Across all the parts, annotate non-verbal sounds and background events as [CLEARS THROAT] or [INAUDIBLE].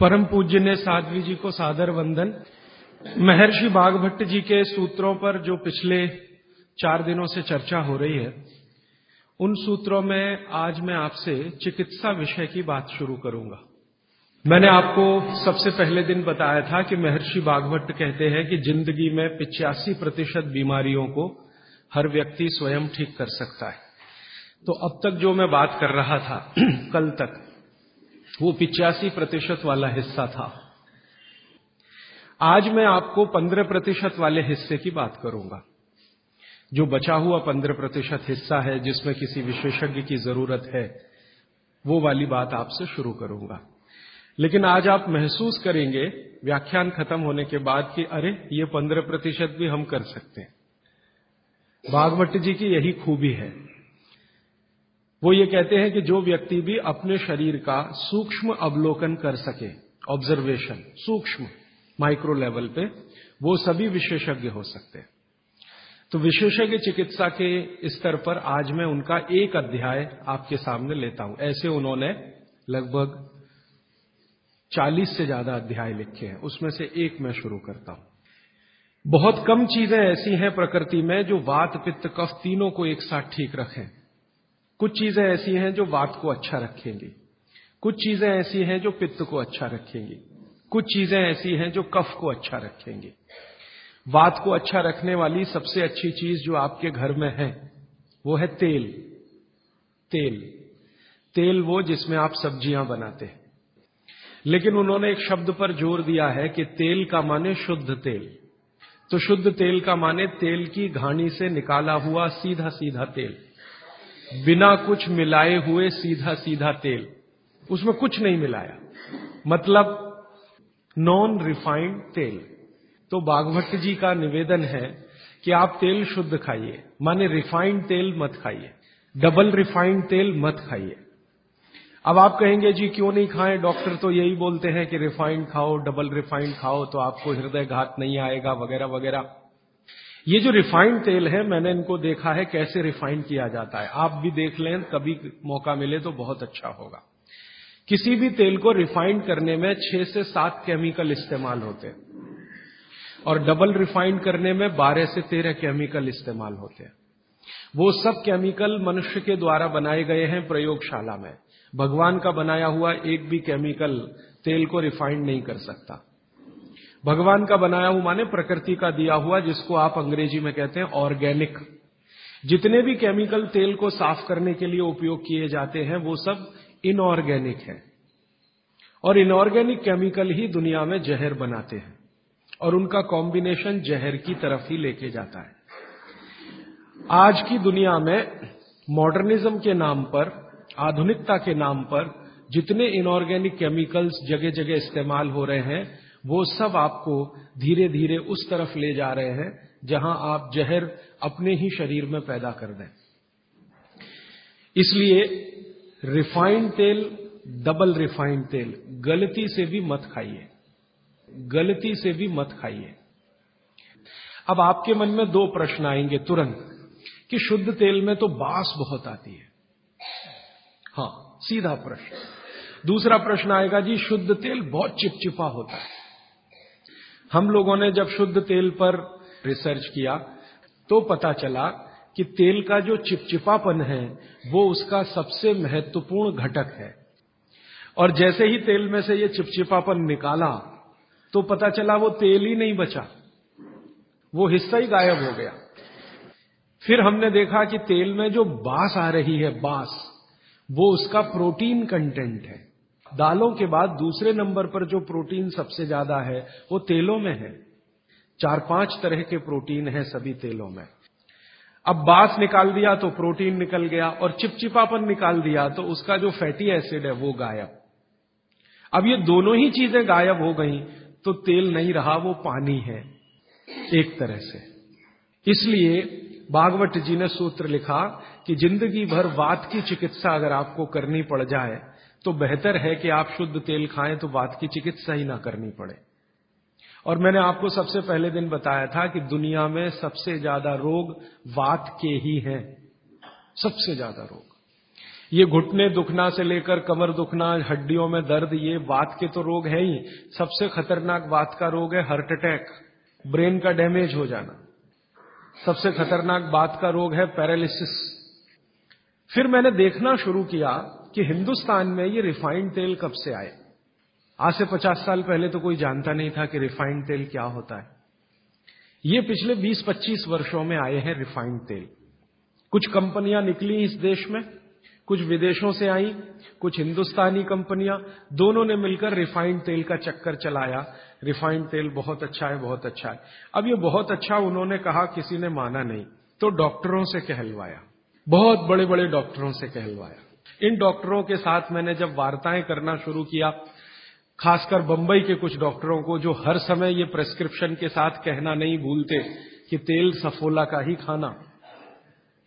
परम पूज्य ने साध्वी जी को सादर वंदन। महर्षि बागभट्ट जी के सूत्रों पर जो पिछले चार दिनों से चर्चा हो रही है, उन सूत्रों में आज मैं आपसे चिकित्सा विषय की बात शुरू करूँगा। मैंने आपको सबसे पहले दिन बताया था कि महर्षि बागभट्ट कहते हैं कि ज़िंदगी में पिचासी प्रतिशत बीमारियों को हर व्यक्ति स्वयं ठीक कर सकता है। तो अब तक जो मैं बात कर रहा था, [CLEARS THROAT] कल तक वो पिचासी प्रतिशत वाला हिस्सा था। आज मैं आपको पंद्रह प्रतिशत वाले हिस्से की बात करूँगा। जो बचा हुआ पंद्रह प्रतिशत हिस्सा है, जिसमें किसी विशेषज्ञ की ज़रूरत है, वो वाली बात आपसे शुरू करूँगा। लेकिन आज आप महसूस करेंगे, व्याख्यान खत्म होने के बाद कि अरे, ये पंद्रह प्रतिशत भी हम कर सकते हैं। भागवत जी की यही खूबी है। वो ये कहते हैं कि जो व्यक्ति भी अपने शरीर का सूक्ष्म अवलोकन कर सके ऑब्जर्वेशन सूक्ष्म माइक्रो लेवल पे, वो सभी विशेषज्ञ हो सकते हैं। तो विशेषज्ञ चिकित्सा के स्तर पर आज मैं उनका एक अध्याय आपके सामने लेता हूँ। ऐसे उन्होंने लगभग चालीस से ज़्यादा अध्याय लिखे हैं। उसमें से एक मैं शुरू करता हूँ। बहुत कम चीज़ें ऐसी हैं प्रकृति में जो वात, पित्त, कफ तीनों को एक साथ ठीक रखें। कुछ चीज़ें ऐसी हैं जो वात को अच्छा रखेंगी। कुछ चीज़ें ऐसी हैं जो पित्त को अच्छा रखेंगी। कुछ चीज़ें ऐसी हैं जो कफ को अच्छा रखेंगी। वात को अच्छा रखने वाली सबसे अच्छी चीज़ जो आपके घर में है, वो है तेल। तेल। तेल वो जिसमें आप सब्ज़ियाँ बनाते हैं। लेकिन उन्होंने एक शब्द पर ज़ोर दिया है कि तेल का माने शुद्ध तेल। तो शुद्ध तेल का माने तेल की घानी से निकाला हुआ सीधा सीधा तेल। बिना कुछ मिलाए हुए सीधा सीधा तेल। उसमें कुछ नहीं मिलाया। मतलब नॉन रिफाइंड तेल। तो बागभट्ट जी का निवेदन है कि आप तेल शुद्ध खाइए। माने रिफाइंड तेल मत खाइए। डबल रिफाइंड तेल मत खाइए। अब आप कहेंगे, जी, क्यों नहीं खाएँ? डॉक्टर तो यही बोलते हैं कि रिफाइंड खाओ डबल रिफाइंड खाओ तो आपको हृदय घात नहीं आएगा, वगैरह वगैरह। ये जो रिफाइंड तेल है, मैंने इनको देखा है कैसे रिफाइंड किया जाता है। आप भी देख लें, कभी मौका मिले तो बहुत अच्छा होगा। किसी भी तेल को रिफाइंड करने में छह से सात केमिकल इस्तेमाल होते हैं। और डबल रिफाइंड करने में बारह से तेरह केमिकल इस्तेमाल होते हैं। वो सब केमिकल मनुष्य के द्वारा बनाए गए हैं प्रयोगशाला में। भगवान का बनाया हुआ एक भी केमिकल तेल को रिफाइंड नहीं कर सकता। भगवान का बनाया हुआ माने प्रकृति का दिया हुआ, जिसको आप अंग्रेज़ी में कहते हैं ऑर्गेनिक। जितने भी केमिकल तेल को साफ़ करने के लिए उपयोग किए जाते हैं, वो सब इनऑर्गेनिक है। और इनऑर्गेनिक केमिकल ही दुनिया में जहर बनाते हैं। और उनका कॉम्बिनेशन जहर की तरफ़ ही लेके जाता है। आज की दुनिया में मॉडर्निज्म के नाम पर, आधुनिकता के नाम पर, जितने इनऑर्गेनिक केमिकल्स जगह जगह इस्तेमाल हो रहे हैं वो सब आपको धीरे धीरे उस तरफ़ ले जा रहे हैं, जहाँ आप जहर अपने ही शरीर में पैदा कर दें। इसलिए रिफाइंड तेल, डबल रिफाइंड तेल, गलती से भी मत खाइए। गलती से भी मत खाइए। अब आपके मन में दो प्रश्न आएँगे तुरंत, कि शुद्ध तेल में तो बास बहुत आती है। हाँ सीधा प्रश्न। दूसरा प्रश्न आएगा, जी, शुद्ध तेल बहुत चिपचिपा होता है। हम लोगों ने जब शुद्ध तेल पर रिसर्च किया तो पता चला कि तेल का जो चिपचिपापन है, वो उसका सबसे महत्वपूर्ण घटक है। और जैसे ही तेल में से ये चिपचिपापन निकाला तो पता चला वो तेल ही नहीं बचा। वो हिस्सा ही गायब हो गया। फिर हमने देखा कि तेल में जो बास आ रही है, बास, वो उसका प्रोटीन कंटेंट है। दालों के बाद दूसरे नंबर पर जो प्रोटीन सबसे ज़्यादा है, वो तेलों में है। चार पाँच तरह के प्रोटीन है सभी तेलों में। अब बास निकाल दिया तो प्रोटीन निकल गया और चिपचिपापन निकाल दिया तो उसका जो फैटी एसिड है, वो गायब। अब ये दोनों ही चीज़ें गायब हो गई तो तेल नहीं रहा, वो पानी है, एक तरह से। इसलिए भागवत जी ने सूत्र लिखा कि ज़िंदगी भर वात की चिकित्सा अगर आपको करनी पड़ जाए तो बेहतर है कि आप शुद्ध तेल खाएँ तो वात की चिकित्सा ही ना करनी पड़े। और मैंने आपको सबसे पहले दिन बताया था कि दुनिया में सबसे ज़्यादा रोग वात के ही हैं। सबसे ज़्यादा रोग। ये घुटने दुखना से लेकर कमर दुखना, हड्डियों में दर्द, ये बात के तो रोग है ही। सबसे खतरनाक बात का रोग है हार्ट अटैक, ब्रेन का डैमेज हो जाना। सबसे खतरनाक बात का रोग है पैरालिसिस। फिर मैंने देखना शुरू किया कि हिंदुस्तान में ये रिफाइंड तेल कब से आए? आज से पचास साल पहले तो कोई जानता नहीं था कि रिफाइंड तेल क्या होता है। ये पिछले 20-25 वर्षों में आए हैं रिफाइंड तेल। कुछ कंपनियाँ निकली इस देश में, कुछ विदेशों से आई, कुछ हिंदुस्तानी कंपनियाँ, दोनों ने मिलकर रिफाइंड तेल का चक्कर चलाया। रिफाइंड तेल बहुत अच्छा है, बहुत अच्छा है। अब ये बहुत अच्छा उन्होंने कहा, किसी ने माना नहीं तो डॉक्टरों से कहलवाया। बहुत बड़े बड़े डॉक्टरों से कहलवाया। इन डॉक्टरों के साथ मैंने जब वार्ताएँ करना शुरू किया, खासकर बंबई के कुछ डॉक्टरों को, जो हर समय ये प्रेस्क्रिप्शन के साथ कहना नहीं भूलते कि तेल सफोला का ही खाना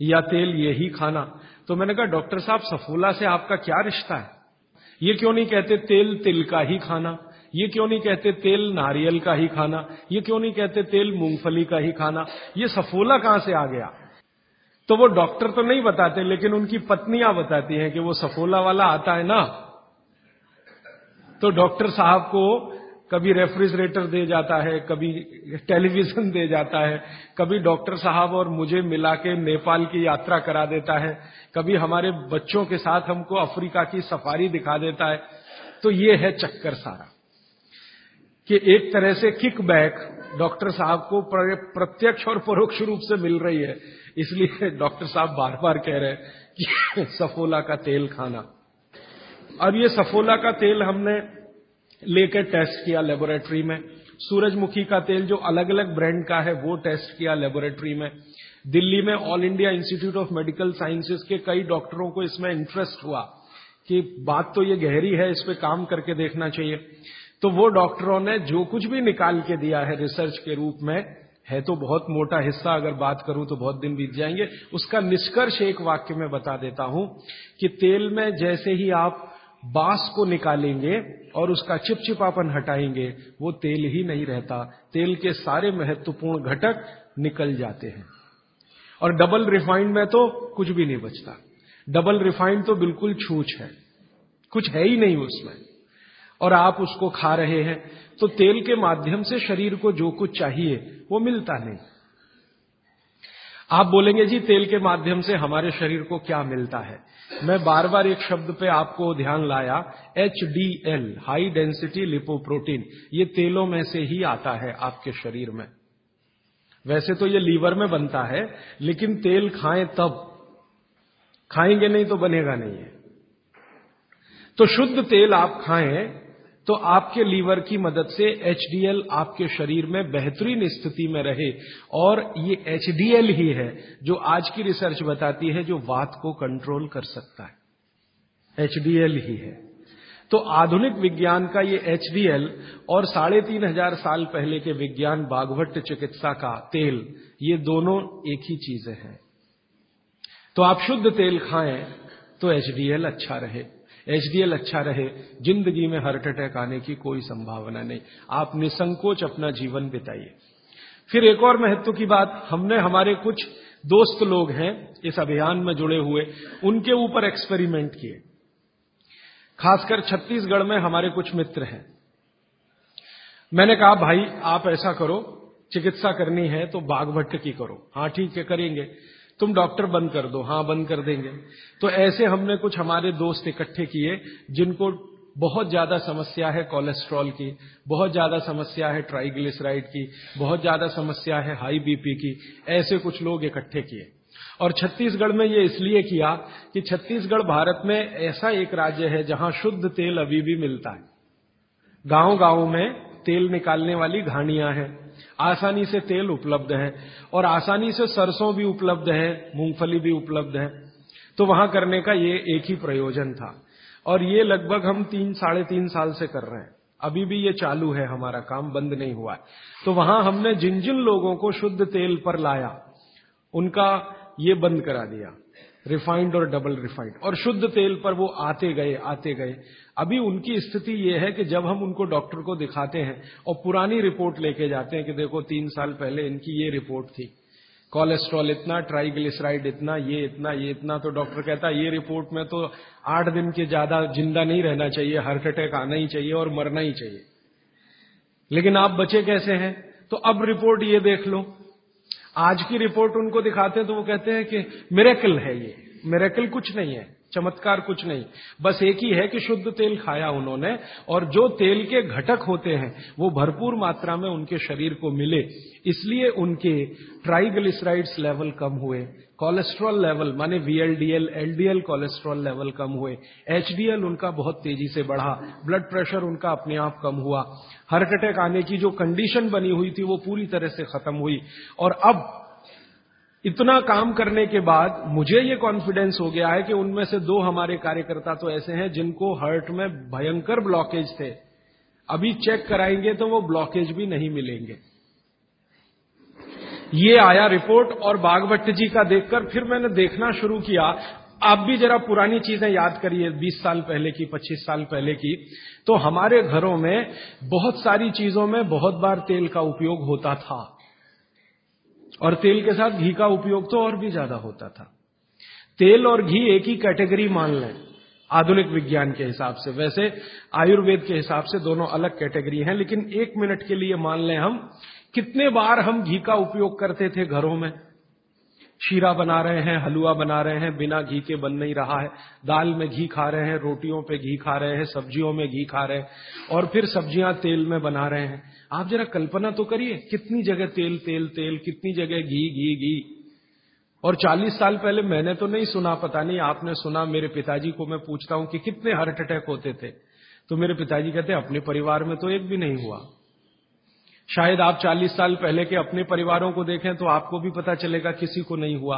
या तेल ये ही खाना। तो मैंने कहा, डॉक्टर साहब, सफोला से आपका क्या रिश्ता है? ये क्यों नहीं कहते तेल तिल का ही खाना? ये क्यों नहीं कहते तेल नारियल का ही खाना? ये क्यों नहीं कहते तेल मूंगफली का ही खाना? ये सफोला कहाँ से आ गया? तो वो डॉक्टर तो नहीं बताते, लेकिन उनकी पत्नियाँ बताती हैं कि वो सफोला वाला आता है ना। तो डॉक्टर साहब को कभी रेफ्रिजरेटर दे जाता है, कभी टेलीविज़न दे जाता है, कभी डॉक्टर साहब और मुझे मिला के नेपाल की यात्रा करा देता है, कभी हमारे बच्चों के साथ हमको अफ्रीका की सफारी दिखा देता है। तो ये है चक्कर सारा कि एक तरह से किक बैक डॉक्टर साहब को प्रत्यक्ष और परोक्ष रूप से मिल रही है। इसलिए डॉक्टर साहब बार बार कह रहे हैं कि सफोला का तेल खाना। अब ये सफोला का तेल हमने लेकर टेस्ट किया लेबोरेटरी में। सूरजमुखी का तेल जो अलग अलग ब्रांड का है, वो टेस्ट किया लेबोरेटरी में। दिल्ली में All India Institute of Medical Sciences के कई डॉक्टरों को इसमें इंटरेस्ट हुआ कि बात तो ये गहरी है, इस पर काम करके देखना चाहिए। तो वो डॉक्टरों ने जो कुछ भी निकाल के दिया है रिसर्च के रूप में है तो बहुत मोटा हिस्सा, अगर बात करूँ तो बहुत दिन बीत जाएँगे। उसका निष्कर्ष एक वाक्य में बता देता हूँ कि तेल में जैसे ही आप बाँस को निकालेंगे और उसका चिपचिपापन हटाएँगे, वो तेल ही नहीं रहता। तेल के सारे महत्वपूर्ण घटक निकल जाते हैं। और डबल रिफाइंड में तो कुछ भी नहीं बचता। डबल रिफाइंड तो बिल्कुल छूछ है। कुछ है ही नहीं उसमें। और आप उसको खा रहे हैं तो तेल के माध्यम से शरीर को जो कुछ चाहिए, वो मिलता नहीं। आप बोलेंगे, जी, तेल के माध्यम से हमारे शरीर को क्या मिलता है? मैं बार बार एक शब्द पे आपको ध्यान लाया H D L high density lipoprotein ये तेलों में से ही आता है आपके शरीर में। वैसे तो ये लीवर में बनता है, लेकिन तेल खाएँ तब। खाएँगे नहीं तो बनेगा नहीं है तो शुद्ध तेल आप खाएँ तो आपके लीवर की मदद से एचडीएल आपके शरीर में बेहतरीन स्थिति में रहे और ये एचडीएल ही है जो आज की रिसर्च बताती है जो वात को कंट्रोल कर सकता है। एचडीएल ही है। तो आधुनिक विज्ञान का ये एचडीएल और साढ़े तीन हज़ार साल पहले के विज्ञान बाघवट चिकित्सा का तेल, ये दोनों एक ही चीज़ें हैं। तो आप शुद्ध तेल खाएँ तो एचडीएल अच्छा रहे। एचडीएल अच्छा रहे, ज़िंदगी में हार्ट अटैक आने की कोई संभावना नहीं। आप निसंकोच अपना जीवन बिताइए। फिर एक और महत्व की बात, हमने हमारे कुछ दोस्त लोग हैं, इस अभियान में जुड़े हुए, उनके ऊपर एक्सपेरिमेंट किए। खासकर छत्तीसगढ़ में हमारे कुछ मित्र हैं। मैंने कहा, भाई, आप ऐसा करो, चिकित्सा करनी है तो बाघभट्ट की करो। हाँ ठीक है, करेंगे। तुम डॉक्टर बंद कर दो हाँ बंद कर देंगे। तो ऐसे हमने कुछ हमारे दोस्त इकट्ठे किए, जिनको बहुत ज़्यादा समस्या है कोलेस्ट्रॉल की, बहुत ज़्यादा समस्या है ट्राइग्लिसराइड की, बहुत ज़्यादा समस्या है हाई बीपी की, ऐसे कुछ लोग इकट्ठे किए। और छत्तीसगढ़ में ये इसलिए किया कि छत्तीसगढ़ भारत में ऐसा एक राज्य है जहाँ शुद्ध तेल अभी भी मिलता है। गाँव गाँव में तेल निकालने वाली घानियाँ हैं। आसानी से तेल उपलब्ध है और आसानी से सरसों भी उपलब्ध है, मूंगफली भी उपलब्ध है। तो वहाँ करने का ये एक ही प्रयोजन था। और ये लगभग हम तीन, साढ़े तीन साल से कर रहे हैं। अभी भी ये चालू है, हमारा काम बंद नहीं हुआ है। तो वहाँ हमने जिन जिन लोगों को शुद्ध तेल पर लाया, उनका ये बंद करा दिया। रिफाइंड और डबल रिफाइंड। और शुद्ध तेल पर वो आते गए आते गए। अभी उनकी स्थिति ये है कि जब हम उनको डॉक्टर को दिखाते हैं और पुरानी रिपोर्ट लेके जाते हैं कि देखो, तीन साल पहले इनकी ये रिपोर्ट थी। कोलेस्ट्रॉल इतना, ट्राइग्लिसराइड इतना, ये इतना ये इतना तो डॉक्टर कहता है ये रिपोर्ट में तो आठ दिन के ज़्यादा ज़िंदा नहीं रहना चाहिए, हार्ट अटैक आना ही चाहिए और मरना ही चाहिए। लेकिन आप बचे कैसे हैं? तो अब रिपोर्ट ये देख लो आज की रिपोर्ट उनको दिखाते हैं तो वो कहते हैं कि मेरेकल है ये। मेरेकल कुछ नहीं है। चमत्कार कुछ नहीं। बस एक ही है कि शुद्ध तेल खाया उन्होंने और जो तेल के घटक होते हैं, वो भरपूर मात्रा में उनके शरीर को मिले। इसलिए उनके ट्राइग्लिसराइड्स लेवल कम हुए, कोलेस्ट्रॉल लेवल, माने वीएलडीएल एलडीएल कोलेस्ट्रॉल लेवल कम हुए। एचडीएल उनका बहुत तेज़ी से बढ़ा, ब्लड प्रेशर उनका अपने आप कम हुआ। हार्ट अटैक आने की जो कंडीशन बनी हुई थी, वो पूरी तरह से खत्म हुई। और अब इतना काम करने के बाद मुझे ये कॉन्फिडेंस हो गया है कि उनमें से दो हमारे कार्यकर्ता तो ऐसे हैं जिनको हर्ट में भयंकर ब्लॉकेज थे। अभी चेक कराएँगे तो वो ब्लॉकेज भी नहीं मिलेंगे। ये आया रिपोर्ट और बागवट जी का देखकर फिर मैंने देखना शुरू किया। आप भी जरा पुरानी चीज़ें याद करिए 20 साल पहले की 25 साल पहले की। तो हमारे घरों में बहुत सारी चीज़ों में बहुत बार तेल का उपयोग होता था। और तेल के साथ घी का उपयोग तो और भी ज़्यादा होता था। तेल और घी एक ही कैटेगरी मान लें, आधुनिक विज्ञान के हिसाब से। वैसे आयुर्वेद के हिसाब से दोनों अलग कैटेगरी हैं, लेकिन एक मिनट के लिए मान लें हम, कितने बार हम घी का उपयोग करते थे घरों में? शीरा बना रहे हैं, हलवा बना रहे हैं, बिना घी के बन नहीं रहा है। दाल में घी खा रहे हैं, रोटियों पे घी खा रहे हैं, सब्जियों में घी खा रहे हैं, और फिर सब्ज़ियाँ तेल में बना रहे हैं। आप जरा कल्पना तो करिए, कितनी जगह तेल तेल तेल, कितनी जगह घी घी घी। और 40 साल पहले मैंने तो नहीं सुना, पता नहीं आपने सुना, मेरे पिताजी को मैं पूछता हूँ कि कितने हार्ट अटैक होते थे। तो मेरे पिताजी कहते अपने परिवार में तो एक भी नहीं हुआ। शायद आप 40 साल पहले के अपने परिवारों को देखें तो आपको भी पता चलेगा किसी को नहीं हुआ।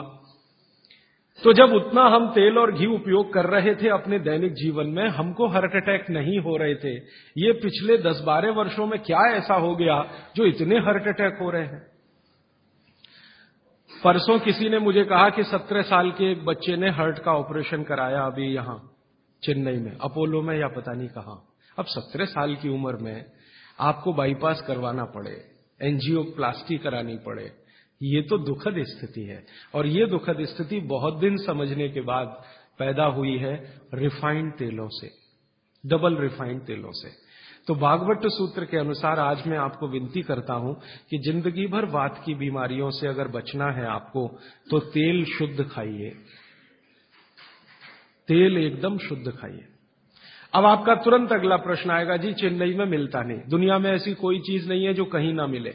तो जब उतना हम तेल और घी उपयोग कर रहे थे अपने दैनिक जीवन में, हमको हार्ट अटैक नहीं हो रहे थे। ये पिछले 10-12 वर्षों में क्या ऐसा हो गया जो इतने हार्ट अटैक हो रहे हैं? परसों किसी ने मुझे कहा कि 17 साल के एक बच्चे ने हार्ट का ऑपरेशन कराया अभी यहाँ, चेन्नई में, अपोलो में या पता नहीं कहा। अब 17 साल की उम्र में आपको बाईपास करवाना पड़े एनजीओ प्लास्टी करानी पड़े ये तो दुखद स्थिति है। और ये दुखद स्थिति बहुत दिन समझने के बाद पैदा हुई है रिफाइंड तेलों से, डबल रिफाइंड तेलों से। तो भागवत सूत्र के अनुसार आज मैं आपको विनती करता हूँ कि ज़िंदगी भर वात की बीमारियों से अगर बचना है आपको तो तेल शुद्ध खाइए। तेल एकदम शुद्ध खाइए। अब आपका तुरंत अगला प्रश्न आएगा, जी, चेन्नई में मिलता नहीं। दुनिया में ऐसी कोई चीज़ नहीं है जो कहीं ना मिले।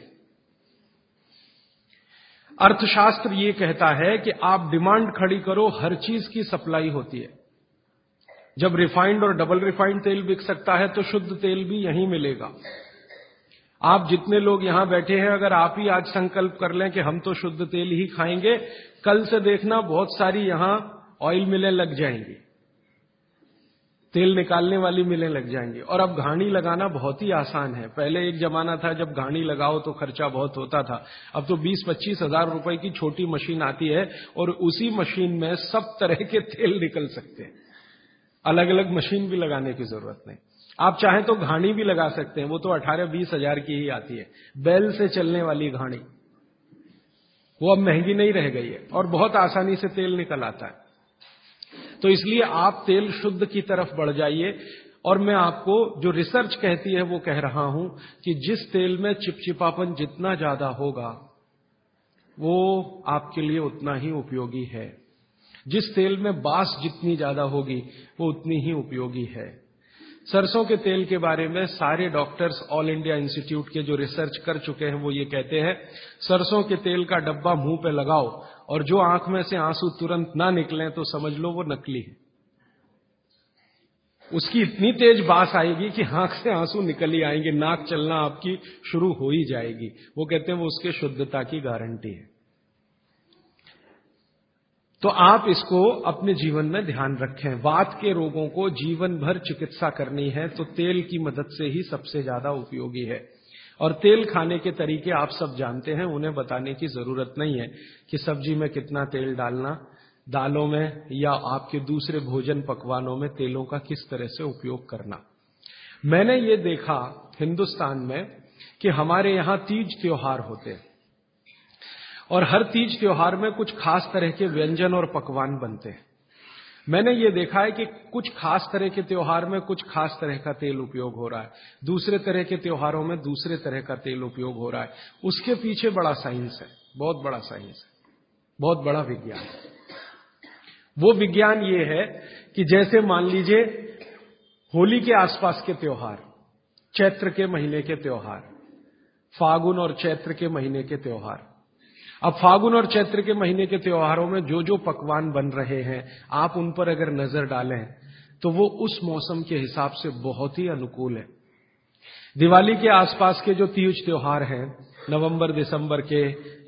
अर्थशास्त्र ये कहता है कि आप डिमांड खड़ी करो, हर चीज़ की सप्लाई होती है। जब रिफाइंड और डबल रिफाइंड तेल बिक सकता है तो शुद्ध तेल भी यहीं मिलेगा। आप जितने लोग यहाँ बैठे हैं, अगर आप ही आज संकल्प कर लें कि हम तो शुद्ध तेल ही खाएँगे, कल से देखना बहुत सारी यहाँ ऑयल मिलें लग जाएँगी। तेल निकालने वाली मिलें लग जाएँगी। और अब घाणी लगाना बहुत ही आसान है। पहले एक जमाना था जब घाणी लगाओ तो खर्चा बहुत होता था। अब तो 20-25 हज़ार रुपए की छोटी मशीन आती है और उसी मशीन में सब तरह के तेल निकल सकते हैं। अलग अलग मशीन भी लगाने की ज़रूरत नहीं। आप चाहें तो घाणी भी लगा सकते हैं। वो तो अठारह बीस हज़ार की ही आती है। बैल से चलने वाली घाणी। वो अब महँगी नहीं रह गई है और बहुत आसानी से तेल निकल आता है। तो इसलिए आप तेल शुद्ध की तरफ़ बढ़ जाइए। और मैं आपको जो रिसर्च कहती है, वो कह रहा हूँ कि जिस तेल में चिपचिपापन जितना ज़्यादा होगा, वो आपके लिए उतना ही उपयोगी है। जिस तेल में बास जितनी ज़्यादा होगी, वो उतनी ही उपयोगी है। सरसों के तेल के बारे में सारे डॉक्टर्स ऑल इंडिया इंस्टीट्यूट के जो रिसर्च कर चुके हैं, वो ये कहते हैं, सरसों के तेल का डब्बा मुँह पे लगाओ और जो आँख में से आँसू तुरंत ना निकले तो समझ लो वो नकली है। उसकी इतनी तेज बास आएगी कि आँख से आँसू निकल ही आएँगे, नाक चलना आपकी शुरू हो ही जाएगी। वो कहते हैं वो उसके शुद्धता की गारंटी है। तो आप इसको अपने जीवन में ध्यान रखें। वात के रोगों को जीवन भर चिकित्सा करनी है तो तेल की मदद से ही सबसे ज़्यादा उपयोगी है। और तेल खाने के तरीके आप सब जानते हैं, उन्हें बताने की ज़रूरत नहीं है कि सब्ज़ी में कितना तेल डालना, दालों में या आपके दूसरे भोजन पकवानों में तेलों का किस तरह से उपयोग करना। मैंने ये देखा हिंदुस्तान में कि हमारे यहाँ तीज त्योहार होते हैं और हर तीज त्योहार में कुछ खास तरह के व्यंजन और पकवान बनते हैं। मैंने ये देखा है कि कुछ खास तरह के त्योहार में कुछ खास तरह का तेल उपयोग हो रहा है। दूसरे तरह के त्योहारों में दूसरे तरह का तेल उपयोग हो रहा है। उसके पीछे बड़ा साइंस है, बहुत बड़ा साइंस है, बहुत बड़ा विज्ञान है। वो विज्ञान ये है कि जैसे मान लीजिए, होली के आसपास के त्योहार, चैत्र के महीने के त्योहार, फागुन और चैत्र के महीने के त्योहार अब फागुन और चैत्र के महीने के त्योहारों में जो जो पकवान बन रहे हैं, आप उन पर अगर नज़र डालें तो वो उस मौसम के हिसाब से बहुत ही अनुकूल है। दिवाली के आसपास के जो तीज त्योहार हैं, नवंबर, दिसंबर के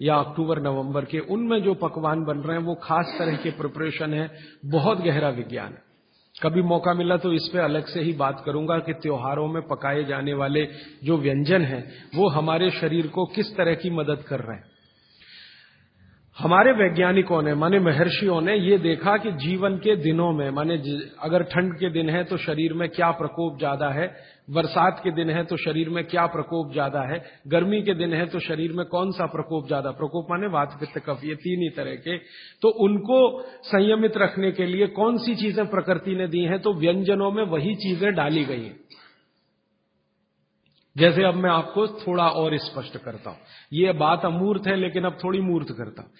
या अक्टूबर, नवंबर के, उनमें जो पकवान बन रहे हैं, वो खास तरह के प्रिपरेशन है, बहुत गहरा विज्ञान है। कभी मौका मिला तो इस पे अलग से ही बात करूँगा कि त्योहारों में पकाए जाने वाले जो व्यंजन हैं, वो हमारे शरीर को किस तरह की मदद कर रहे हैं। हमारे वैज्ञानिकों ने, माने महर्षियों ने ये देखा कि जीवन के दिनों में, माने अगर ठंड के दिन है तो शरीर में क्या प्रकोप ज़्यादा है, बरसात के दिन है तो शरीर में क्या प्रकोप ज़्यादा है, गर्मी के दिन है तो शरीर में कौन सा प्रकोप ज़्यादा, प्रकोप माने वात पित्त कफ ये तीन ही तरह के। तो उनको संयमित रखने के लिए कौन सी चीज़ें प्रकृति ने दी हैं तो व्यंजनों में वही चीज़ें डाली गई हैं। जैसे अब मैं आपको थोड़ा और स्पष्ट करता हूँ। ये बात अमूर्त है, लेकिन अब थोड़ी मूर्त करता हूँ।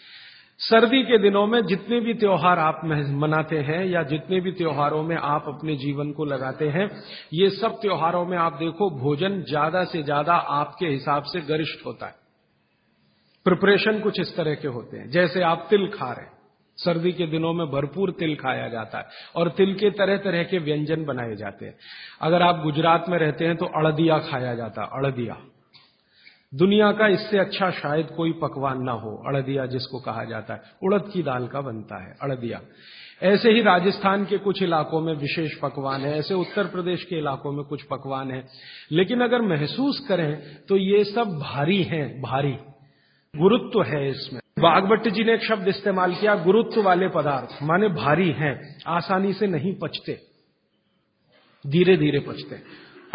सर्दी के दिनों में जितने भी त्योहार आप मनाते हैं या जितने भी त्योहारों में आप अपने जीवन को लगाते हैं, ये सब त्योहारों में आप देखो, भोजन ज़्यादा से ज़्यादा आपके हिसाब से गरिष्ठ होता है। प्रिपरेशन कुछ इस तरह के होते हैं। जैसे आप तिल खा रहे हैं। सर्दी के दिनों में भरपूर तिल खाया जाता है और तिल के तरह तरह के व्यंजन बनाए जाते हैं। अगर आप गुजरात में रहते हैं तो अड़दिया खाया जाता है, अड़दिया। दुनिया का इससे अच्छा शायद कोई पकवान ना हो, अड़दिया जिसको कहा जाता है। उड़द की दाल का बनता है, अड़दिया। ऐसे ही राजस्थान के कुछ इलाकों में विशेष पकवान है, ऐसे उत्तर प्रदेश के इलाकों में कुछ पकवान है। लेकिन अगर महसूस करें तो ये सब भारी हैं, भारी। गुरुत्व है इसमें। बागभट्ट जी ने एक शब्द इस्तेमाल किया, गुरुत्व वाले पदार्थ। माने भारी हैं, आसानी से नहीं पचते। धीरे धीरे पचते।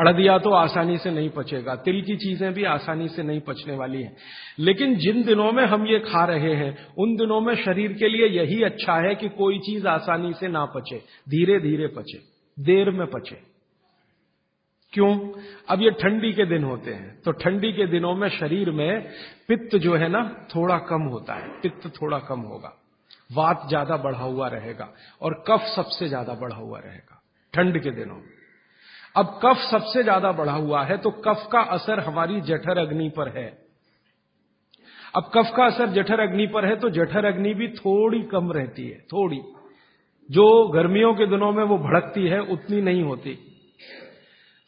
अड़दिया तो आसानी से नहीं पचेगा। तिल की चीज़ें भी आसानी से नहीं पचने वाली हैं। लेकिन जिन दिनों में हम ये खा रहे हैं, उन दिनों में शरीर के लिए यही अच्छा है कि कोई चीज़ आसानी से ना पचे। धीरे धीरे पचे। देर में पचे। क्यों? अब ये ठंडी के दिन होते हैं। तो ठंडी के दिनों में शरीर में पित्त जो है ना, थोड़ा कम होता है। पित्त थोड़ा कम होगा। वात ज़्यादा बढ़ा हुआ रहेगा और कफ सबसे ज़्यादा बढ़ा हुआ रहेगा, ठंड के दिनों में। अब कफ सबसे ज़्यादा बढ़ा हुआ है तो कफ का असर हमारी जठर अग्नि पर है। अब कफ का असर जठर अग्नि पर है तो जठर अग्नि भी थोड़ी कम रहती है, थोड़ी। जो गर्मियों के दिनों में वो भड़कती है, उतनी नहीं होती।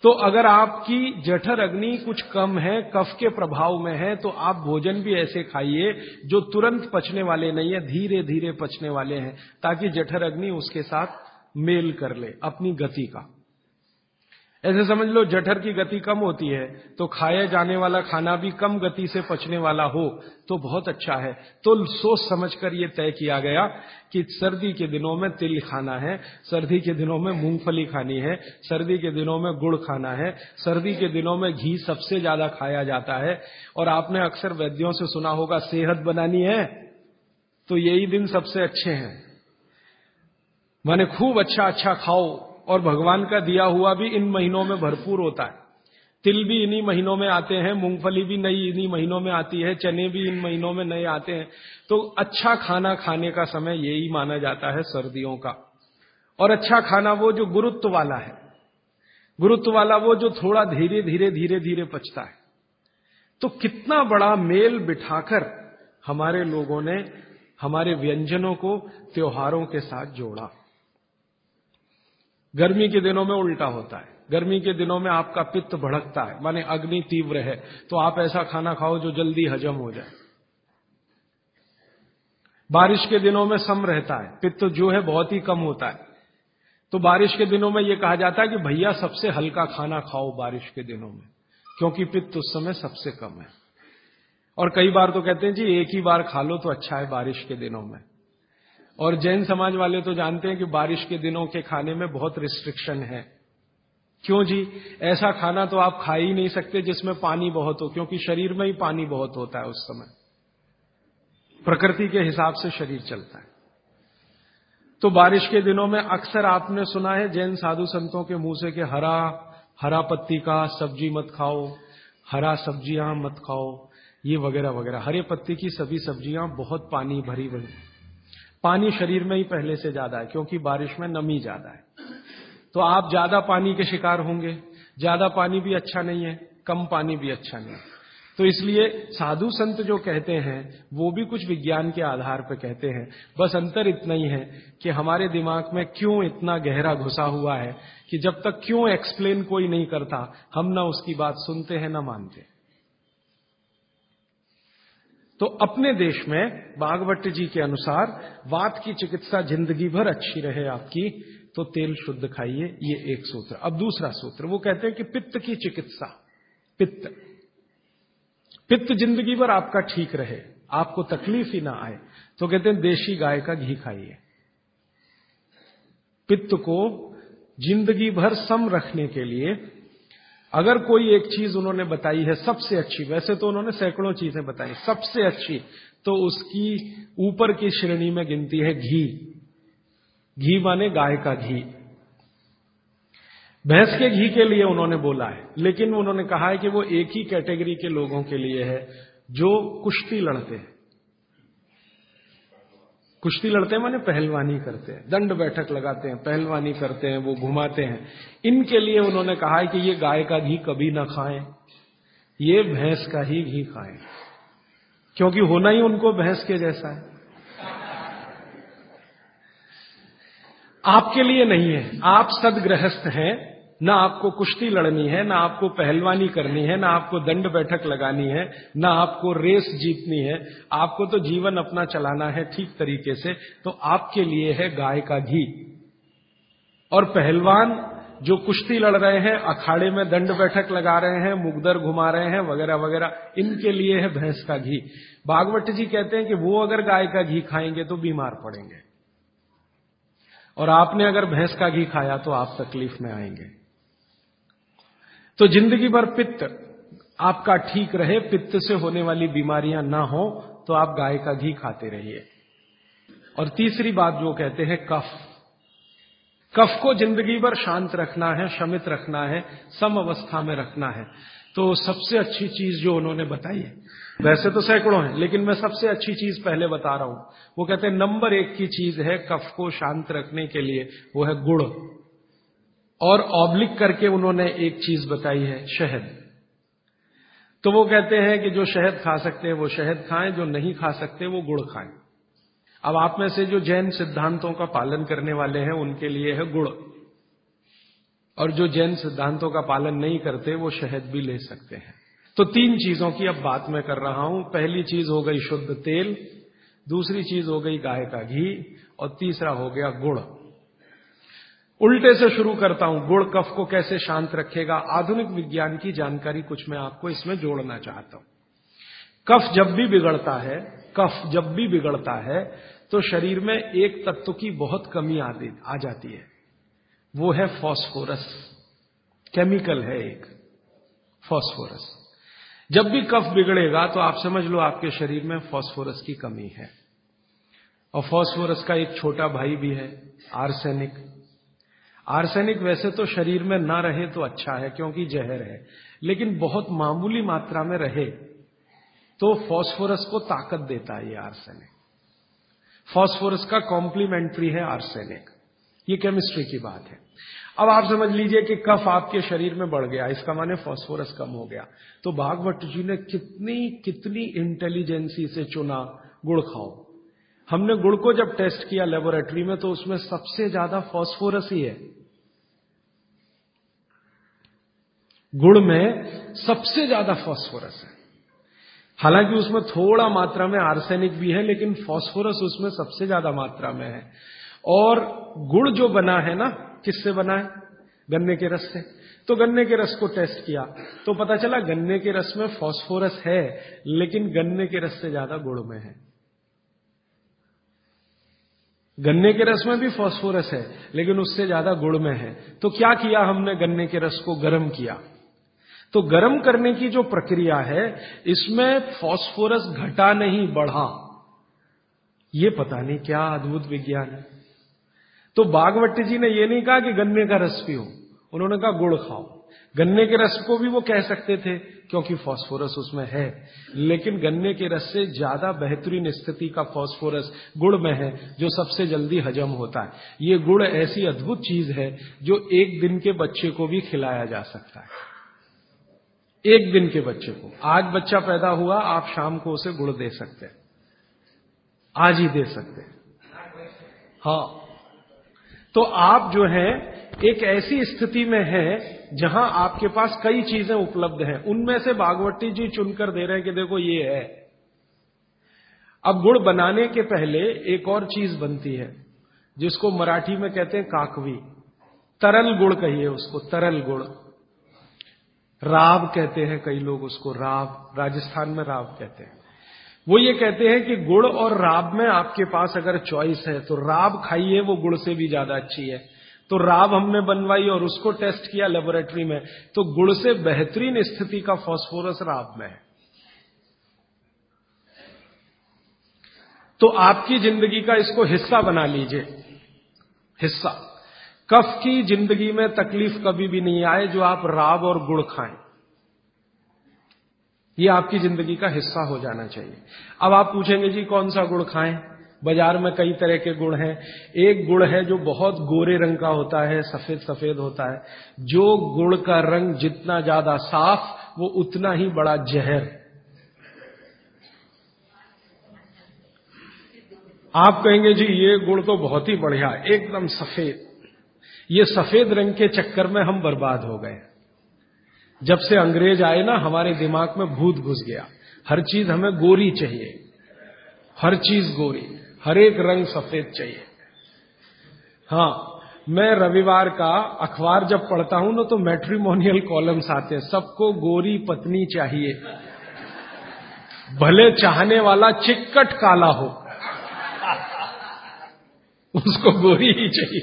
तो अगर आपकी जठर अग्नि कुछ कम है, कफ के प्रभाव में है तो आप भोजन भी ऐसे खाइए जो तुरंत पचने वाले नहीं है धीरे धीरे पचने वाले हैं, ताकि जठर अग्नि उसके साथ मेल कर ले अपनी गति का। ऐसे समझ लो जठर की गति कम होती है तो खाया जाने वाला खाना भी कम गति से पचने वाला हो तो बहुत अच्छा है। तो सोच समझकर यह तय किया गया कि सर्दी के दिनों में तिल खाना है, सर्दी के दिनों में मूंगफली खानी है, सर्दी के दिनों में गुड़ खाना है, सर्दी के दिनों में घी सबसे ज़्यादा खाया जाता है। और आपने अक्सर वैद्यों से सुना होगा, सेहत बनानी है तो यही दिन सबसे अच्छे हैं। माने खूब अच्छा अच्छा खाओ और भगवान का दिया हुआ भी इन महीनों में भरपूर होता है। तिल भी इन्हीं महीनों में आते हैं, मूंगफली भी नई इन्हीं महीनों में आती है, चने भी इन महीनों में नए आते हैं। तो अच्छा खाना खाने का समय यही माना जाता है सर्दियों का। और अच्छा खाना वो जो गुरुत्व वाला है, गुरुत्व वाला वो जो थोड़ा धीरे धीरे धीरे धीरे पचता है। तो कितना बड़ा मेल बिठाकर हमारे लोगों ने हमारे व्यंजनों को त्योहारों के साथ जोड़ा। गर्मी के दिनों में उल्टा होता है। गर्मी के दिनों में आपका पित्त भड़कता है, माने अग्नि तीव्र है तो आप ऐसा खाना खाओ जो जल्दी हजम हो जाए। बारिश के दिनों में सम रहता है, पित्त जो है बहुत ही कम होता है। तो बारिश के दिनों में यह कहा जाता है कि भैया सबसे हल्का खाना खाओ बारिश के दिनों में, क्योंकि पित्त उस समय सबसे कम है। और कई बार तो कहते हैं जी, एक ही बार खा लो तो अच्छा है बारिश के दिनों में। और जैन समाज वाले तो जानते हैं कि बारिश के दिनों के खाने में बहुत रिस्ट्रिक्शन है। क्यों जी? ऐसा खाना तो आप खा ही नहीं सकते जिसमें पानी बहुत हो, क्योंकि शरीर में ही पानी बहुत होता है उस समय। प्रकृति के हिसाब से शरीर चलता है। तो बारिश के दिनों में अक्सर आपने सुना है जैन साधु संतों के मुँह से कि हरा हरा पत्ती का सब्ज़ी मत खाओ, हरा सब्ज़ियाँ मत खाओ, ये वगैरह वगैरह। हरे पत्ती की सभी सब्ज़ियाँ बहुत पानी भरी हुई पानी शरीर में ही पहले से ज़्यादा है, क्योंकि बारिश में नमी ज़्यादा है। तो आप ज़्यादा पानी के शिकार होंगे, ज़्यादा पानी भी अच्छा नहीं है, कम पानी भी अच्छा नहीं है। तो इसलिए साधु संत जो कहते हैं, वो भी कुछ विज्ञान के आधार पर कहते हैं, बस अंतर इतना ही है कि हमारे दिमाग में क्यों इतना गहरा घुसा हुआ है कि जब तक क्यों एक्सप्लेन कोई नहीं करता, हम ना उसकी बात सुनते हैं, ना मानते। तो अपने देश में बागवट जी के अनुसार वात की चिकित्सा ज़िंदगी भर अच्छी रहे आपकी तो तेल शुद्ध खाइए, ये एक सूत्र। अब दूसरा सूत्र, वो कहते हैं कि पित्त की चिकित्सा, पित्त। पित्त ज़िंदगी भर आपका ठीक रहे, आपको तकलीफ़ ही ना आए तो कहते हैं देशी गाय का घी खाइए। पित्त को ज़िंदगी भर सम रखने के लिए अगर कोई एक चीज़ उन्होंने बताई है सबसे अच्छी, वैसे तो उन्होंने सैकड़ों चीज़ें बताई, सबसे अच्छी तो उसकी ऊपर की श्रेणी में गिनती है घी। घी माने गाय का घी। भैंस के घी के लिए उन्होंने बोला है, लेकिन उन्होंने कहा है कि वो एक ही कैटेगरी के लोगों के लिए है जो कुश्ती लड़ते हैं। कुश्ती लड़ते हैं माने पहलवानी करते हैं, दंड बैठक लगाते हैं, पहलवानी करते हैं, वो घुमाते हैं। इनके लिए उन्होंने कहा है कि ये गाय का घी कभी ना खाएँ, ये भैंस का ही घी खाएँ, क्योंकि होना ही उनको भैंस के जैसा है। आपके लिए नहीं है, आप सदगृहस्थ हैं ना आपको कुश्ती लड़नी है, ना आपको पहलवानी करनी है, ना आपको दंड बैठक लगानी है, ना आपको रेस जीतनी है। आपको तो जीवन अपना चलाना है ठीक तरीके से। तो आपके लिए है गाय का घी। और पहलवान जो कुश्ती लड़ रहे हैं, अखाड़े में दंड बैठक लगा रहे हैं, मुगदर घुमा रहे हैं, वगैरह वगैरह, इनके लिए है भैंस का घी। भागवत जी कहते हैं कि वो अगर गाय का घी खाएँगे तो बीमार पड़ेंगे। और आपने अगर भैंस का घी खाया तो आप तकलीफ़ में आएँगे। तो ज़िंदगी भर पित्त आपका ठीक रहे, पित्त से होने वाली बीमारियाँ ना हो तो आप गाय का घी खाते रहिए। और तीसरी बात जो कहते हैं, कफ। कफ को ज़िंदगी भर शांत रखना है, शमित रखना है, सम अवस्था में रखना है। तो सबसे अच्छी चीज़ जो उन्होंने बताई है, वैसे तो सैकड़ों हैं, लेकिन मैं सबसे अच्छी चीज़ पहले बता रहा हूँ। वो कहते हैं, नंबर एक की चीज़ है कफ को शांत रखने के लिए, वो है गुड़। और ऑब्लिक करके उन्होंने एक चीज़ बताई है, शहद। तो वो कहते हैं कि जो शहद खा सकते हैं, वो शहद खाएँ, जो नहीं खा सकते, वो गुड़ खाएँ। अब आप में से जो जैन सिद्धांतों का पालन करने वाले हैं, उनके लिए है गुड़। और जो जैन सिद्धांतों का पालन नहीं करते, वो शहद भी ले सकते हैं। तो तीन चीज़ों की अब बात मैं कर रहा हूँ। पहली चीज़ हो गई शुद्ध तेल, दूसरी चीज़ हो गई गाय का घी, और तीसरा हो गया गुड़। उल्टे से शुरू करता हूँ, गुड़ कफ को कैसे शांत रखेगा, आधुनिक विज्ञान की जानकारी कुछ मैं आपको इसमें जोड़ना चाहता हूँ। कफ जब भी बिगड़ता है, कफ जब भी बिगड़ता है तो शरीर में एक तत्व की बहुत कमी आ जाती है। वो है फॉस्फोरस। केमिकल है एक, फॉस्फोरस। जब भी कफ बिगड़ेगा तो आप समझ लो आपके शरीर में फॉस्फोरस की कमी है। और फॉस्फोरस का एक छोटा भाई भी है, आर्सेनिक। आर्सेनिक वैसे तो शरीर में ना रहे तो अच्छा है, क्योंकि जहर है, लेकिन बहुत मामूली मात्रा में रहे तो फॉस्फोरस को ताकत देता है ये आर्सेनिक। फॉस्फोरस का कॉम्प्लीमेंट्री है आर्सेनिक। ये केमिस्ट्री की बात है। अब आप समझ लीजिए कि कफ आपके शरीर में बढ़ गया, इसका माने फॉस्फोरस कम हो गया। तो भागवत जी ने कितनी कितनी इंटेलिजेंसी से चुना गुड़ खाओ। हमने गुड़ को जब टेस्ट किया लेबोरेटरी में तो उसमें सबसे ज़्यादा फॉस्फोरस ही है। गुड़ में सबसे ज़्यादा फॉस्फोरस है। हालाँकि उसमें थोड़ा मात्रा में आर्सेनिक भी है, लेकिन फॉस्फोरस उसमें सबसे ज़्यादा मात्रा में है। और गुड़ जो बना है ना, किससे बना है? गन्ने के रस से। तो गन्ने के रस को टेस्ट किया तो पता चला गन्ने के रस में फॉस्फोरस है, लेकिन गन्ने के रस से ज़्यादा गुड़ में है। गन्ने के रस में भी फॉस्फोरस है, लेकिन उससे ज़्यादा गुड़ में है। तो क्या किया हमने गन्ने के रस को गर्म किया? तो गर्म करने की जो प्रक्रिया है, इसमें फॉस्फोरस घटा नहीं, बढ़ा। ये पता नहीं क्या अद्भुत विज्ञान है। तो बागवती जी ने यह नहीं कहा कि गन्ने का रस पियो। उन्होंने कहा, गुड़ खाओ। गन्ने के रस को भी वो कह सकते थे, क्योंकि फास्फोरस उसमें है। लेकिन गन्ने के रस से ज़्यादा बेहतरीन स्थिति का फास्फोरस गुड़ में है, जो सबसे जल्दी हजम होता है। ये गुड़ ऐसी अद्भुत चीज़ है, जो एक दिन के बच्चे को भी खिलाया जा सकता है। एक दिन के बच्चे को। आज बच्चा पैदा हुआ, आप शाम को उसे गुड़ दे सकते हैं। आज ही दे सकते हैं। हाँ। तो आप जो है एक ऐसी स्थिति में है जहाँ आपके पास कई चीज़ें उपलब्ध हैं। उनमें से बागवती जी चुनकर दे रहे हैं कि देखो ये है। अब गुड़ बनाने के पहले एक और चीज़ बनती है, जिसको मराठी में कहते हैं काकवी। तरल गुड़ कहिए उसको, तरल गुड़ राव कहते हैं कई लोग उसको, राव, राजस्थान में राव कहते हैं। वो ये कहते हैं कि गुड़ और राब में आपके पास अगर चॉइस है तो राब खाइए, वो गुड़ से भी ज़्यादा अच्छी है। तो राब हमने बनवाई और उसको टेस्ट किया लेबोरेटरी में। तो गुड़ से बेहतरीन स्थिति का फॉस्फोरस राब में है। तो आपकी ज़िंदगी का इसको हिस्सा बना लीजिए। हिस्सा। कफ की ज़िंदगी में तकलीफ़ कभी भी नहीं आए जो आप राब और गुड़ खाएँ। ये आपकी ज़िंदगी का हिस्सा हो जाना चाहिए। अब आप पूछेंगे, जी, कौन सा गुड़ खाएँ? बाज़ार में कई तरह के गुड़ हैं। एक गुड़ है जो बहुत गोरे रंग का होता है सफ़ेद सफ़ेद होता है। जो गुड़ का रंग जितना ज़्यादा साफ़, वो उतना ही बड़ा जहर। आप कहेंगे, जी, ये गुड़ तो बहुत ही बढ़िया, एकदम सफ़ेद। ये सफ़ेद रंग के चक्कर में हम बर्बाद हो गए। जब से अंग्रेज़ आए ना, हमारे दिमाग में भूत घुस गया। हर चीज़ हमें गोरी चाहिए। हर चीज़ गोरी। हर एक रंग सफ़ेद चाहिए। हाँ मैं रविवार का अखबार जब पढ़ता हूँ ना तो मैट्रिमोनियल कॉलम्स आते हैं। सबको गोरी पत्नी चाहिए। भले चाहने वाला चिक्कट काला हो, उसको गोरी ही चाहिए।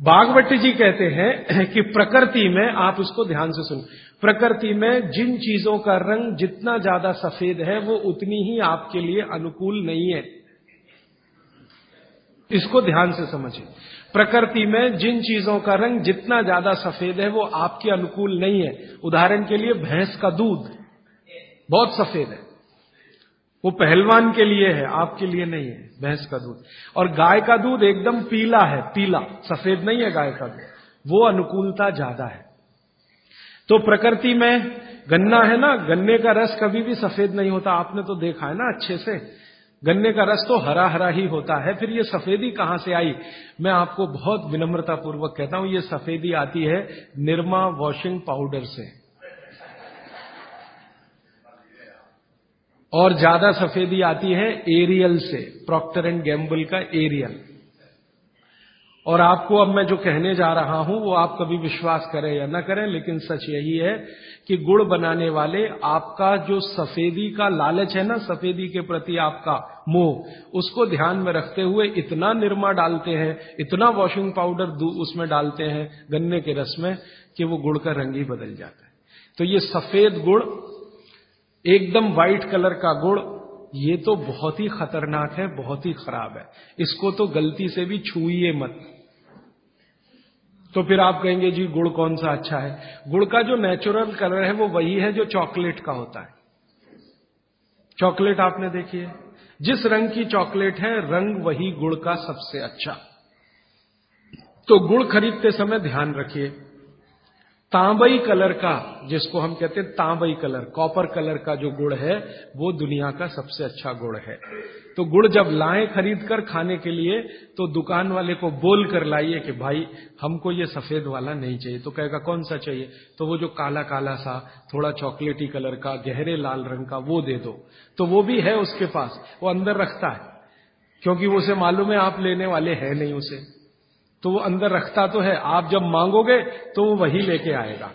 बागवती जी कहते हैं कि प्रकृति में आप उसको ध्यान से सुन। प्रकृति में जिन चीज़ों का रंग जितना ज़्यादा सफ़ेद है, वो उतनी ही आपके लिए अनुकूल नहीं है। इसको ध्यान से समझिए प्रकृति में जिन चीज़ों का रंग जितना ज़्यादा सफ़ेद है, वो आपके अनुकूल नहीं है। उदाहरण के लिए भैंस का दूध बहुत सफ़ेद है। वो पहलवान के लिए है, आपके लिए नहीं है, भैंस का दूध। और गाय का दूध एकदम पीला है, पीला, सफ़ेद नहीं है गाय का दूध। वो अनुकूलता ज़्यादा है। तो प्रकृति में गन्ना है ना, गन्ने का रस कभी भी सफ़ेद नहीं होता। आपने तो देखा है ना अच्छे से। गन्ने का रस तो हरा हरा ही होता है। फिर ये सफेदी कहाँ से आई? मैं आपको बहुत विनम्रता पूर्वक कहता हूँ, ये सफेदी आती है निर्मा वॉशिंग पाउडर से। और ज़्यादा सफेदी आती है एरियल से प्रॉक्टर एंड गैम्बल का एरियल। और आपको अब मैं जो कहने जा रहा हूँ, वो आप कभी विश्वास करें या न करें, लेकिन सच यही है कि गुड़ बनाने वाले आपका जो सफेदी का लालच है ना, सफेदी के प्रति आपका मोह, उसको ध्यान में रखते हुए इतना निरमा डालते हैं, इतना वॉशिंग पाउडर उसमें डालते हैं गन्ने के रस में, कि वो गुड़ का रंग ही बदल जाता है। तो ये सफ़ेद गुड़, एकदम व्हाइट कलर का गुड़, ये तो बहुत ही खतरनाक है, बहुत ही खराब है। इसको तो गलती से भी छुइए मत। तो फिर आप कहेंगे, जी, गुड़ कौन सा अच्छा है? गुड़ का जो नेचुरल कलर है, वो वही है जो चॉकलेट का होता है। चॉकलेट आपने देखी है? जिस रंग की चॉकलेट है, रंग वही गुड़ का सबसे अच्छा। तो गुड़ खरीदते समय ध्यान रखिए। तांबई कलर का, जिसको हम कहते हैं तांबई कलर कॉपर कलर का जो गुड़ है, वो दुनिया का सबसे अच्छा गुड़ है। तो गुड़ जब लाए खरीद कर खाने के लिए तो दुकान वाले को बोल कर लाइए कि भाई, हमको ये सफ़ेद वाला नहीं चाहिए। तो कहेगा, कौन सा चाहिए? तो वो जो काला काला सा, थोड़ा चॉकलेटी कलर का, गहरे लाल रंग का, वो दे दो। तो वो भी है उसके पास, वो अंदर रखता है। क्योंकि उसे मालूम है, आप लेने वाले हैं नहीं उसे। तो वो अंदर रखता तो है, आप जब मांगोगे तो वो वही लेके आएगा।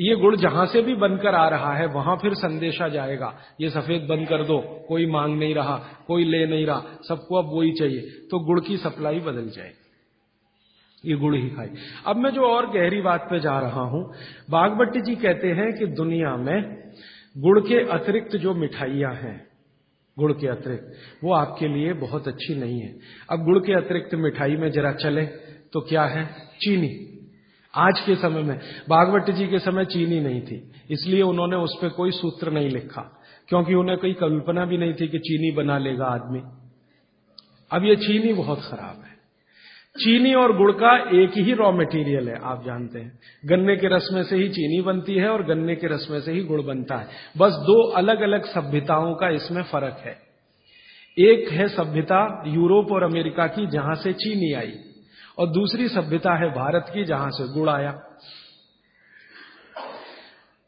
ये गुड़ जहाँ से भी बनकर आ रहा है, वहाँ फिर संदेशा जाएगा। ये सफ़ेद बंद कर दो, कोई मांग नहीं रहा, कोई ले नहीं रहा, सबको अब वही चाहिए। तो गुड़ की सप्लाई बदल जाएगी ये गुड़ ही खाई अब मैं जो और गहरी बात पे जा रहा हूँ बागभट्टी जी कहते हैं कि दुनिया में गुड़ के अतिरिक्त जो मिठाइयाँ हैं गुड़ के अतिरिक्त, वो आपके लिए बहुत अच्छी नहीं है। अब गुड़ के अतिरिक्त मिठाई में जरा चले तो क्या है? चीनी। आज के समय में, भागवत जी के समय चीनी नहीं थी, इसलिए उन्होंने उस पर कोई सूत्र नहीं लिखा, क्योंकि उन्हें कोई कल्पना भी नहीं थी कि चीनी बना लेगा आदमी। अब ये चीनी बहुत खराब है। चीनी और गुड़ का एक ही रॉ मटेरियल है, आप जानते हैं। गन्ने के रस में से ही चीनी बनती है और गन्ने के रस में से ही गुड़ बनता है। बस दो अलग अलग सभ्यताओं का इसमें फ़र्क है। एक है सभ्यता यूरोप और अमेरिका की, जहाँ से चीनी आई। और दूसरी सभ्यता है भारत की, जहाँ से गुड़ आया।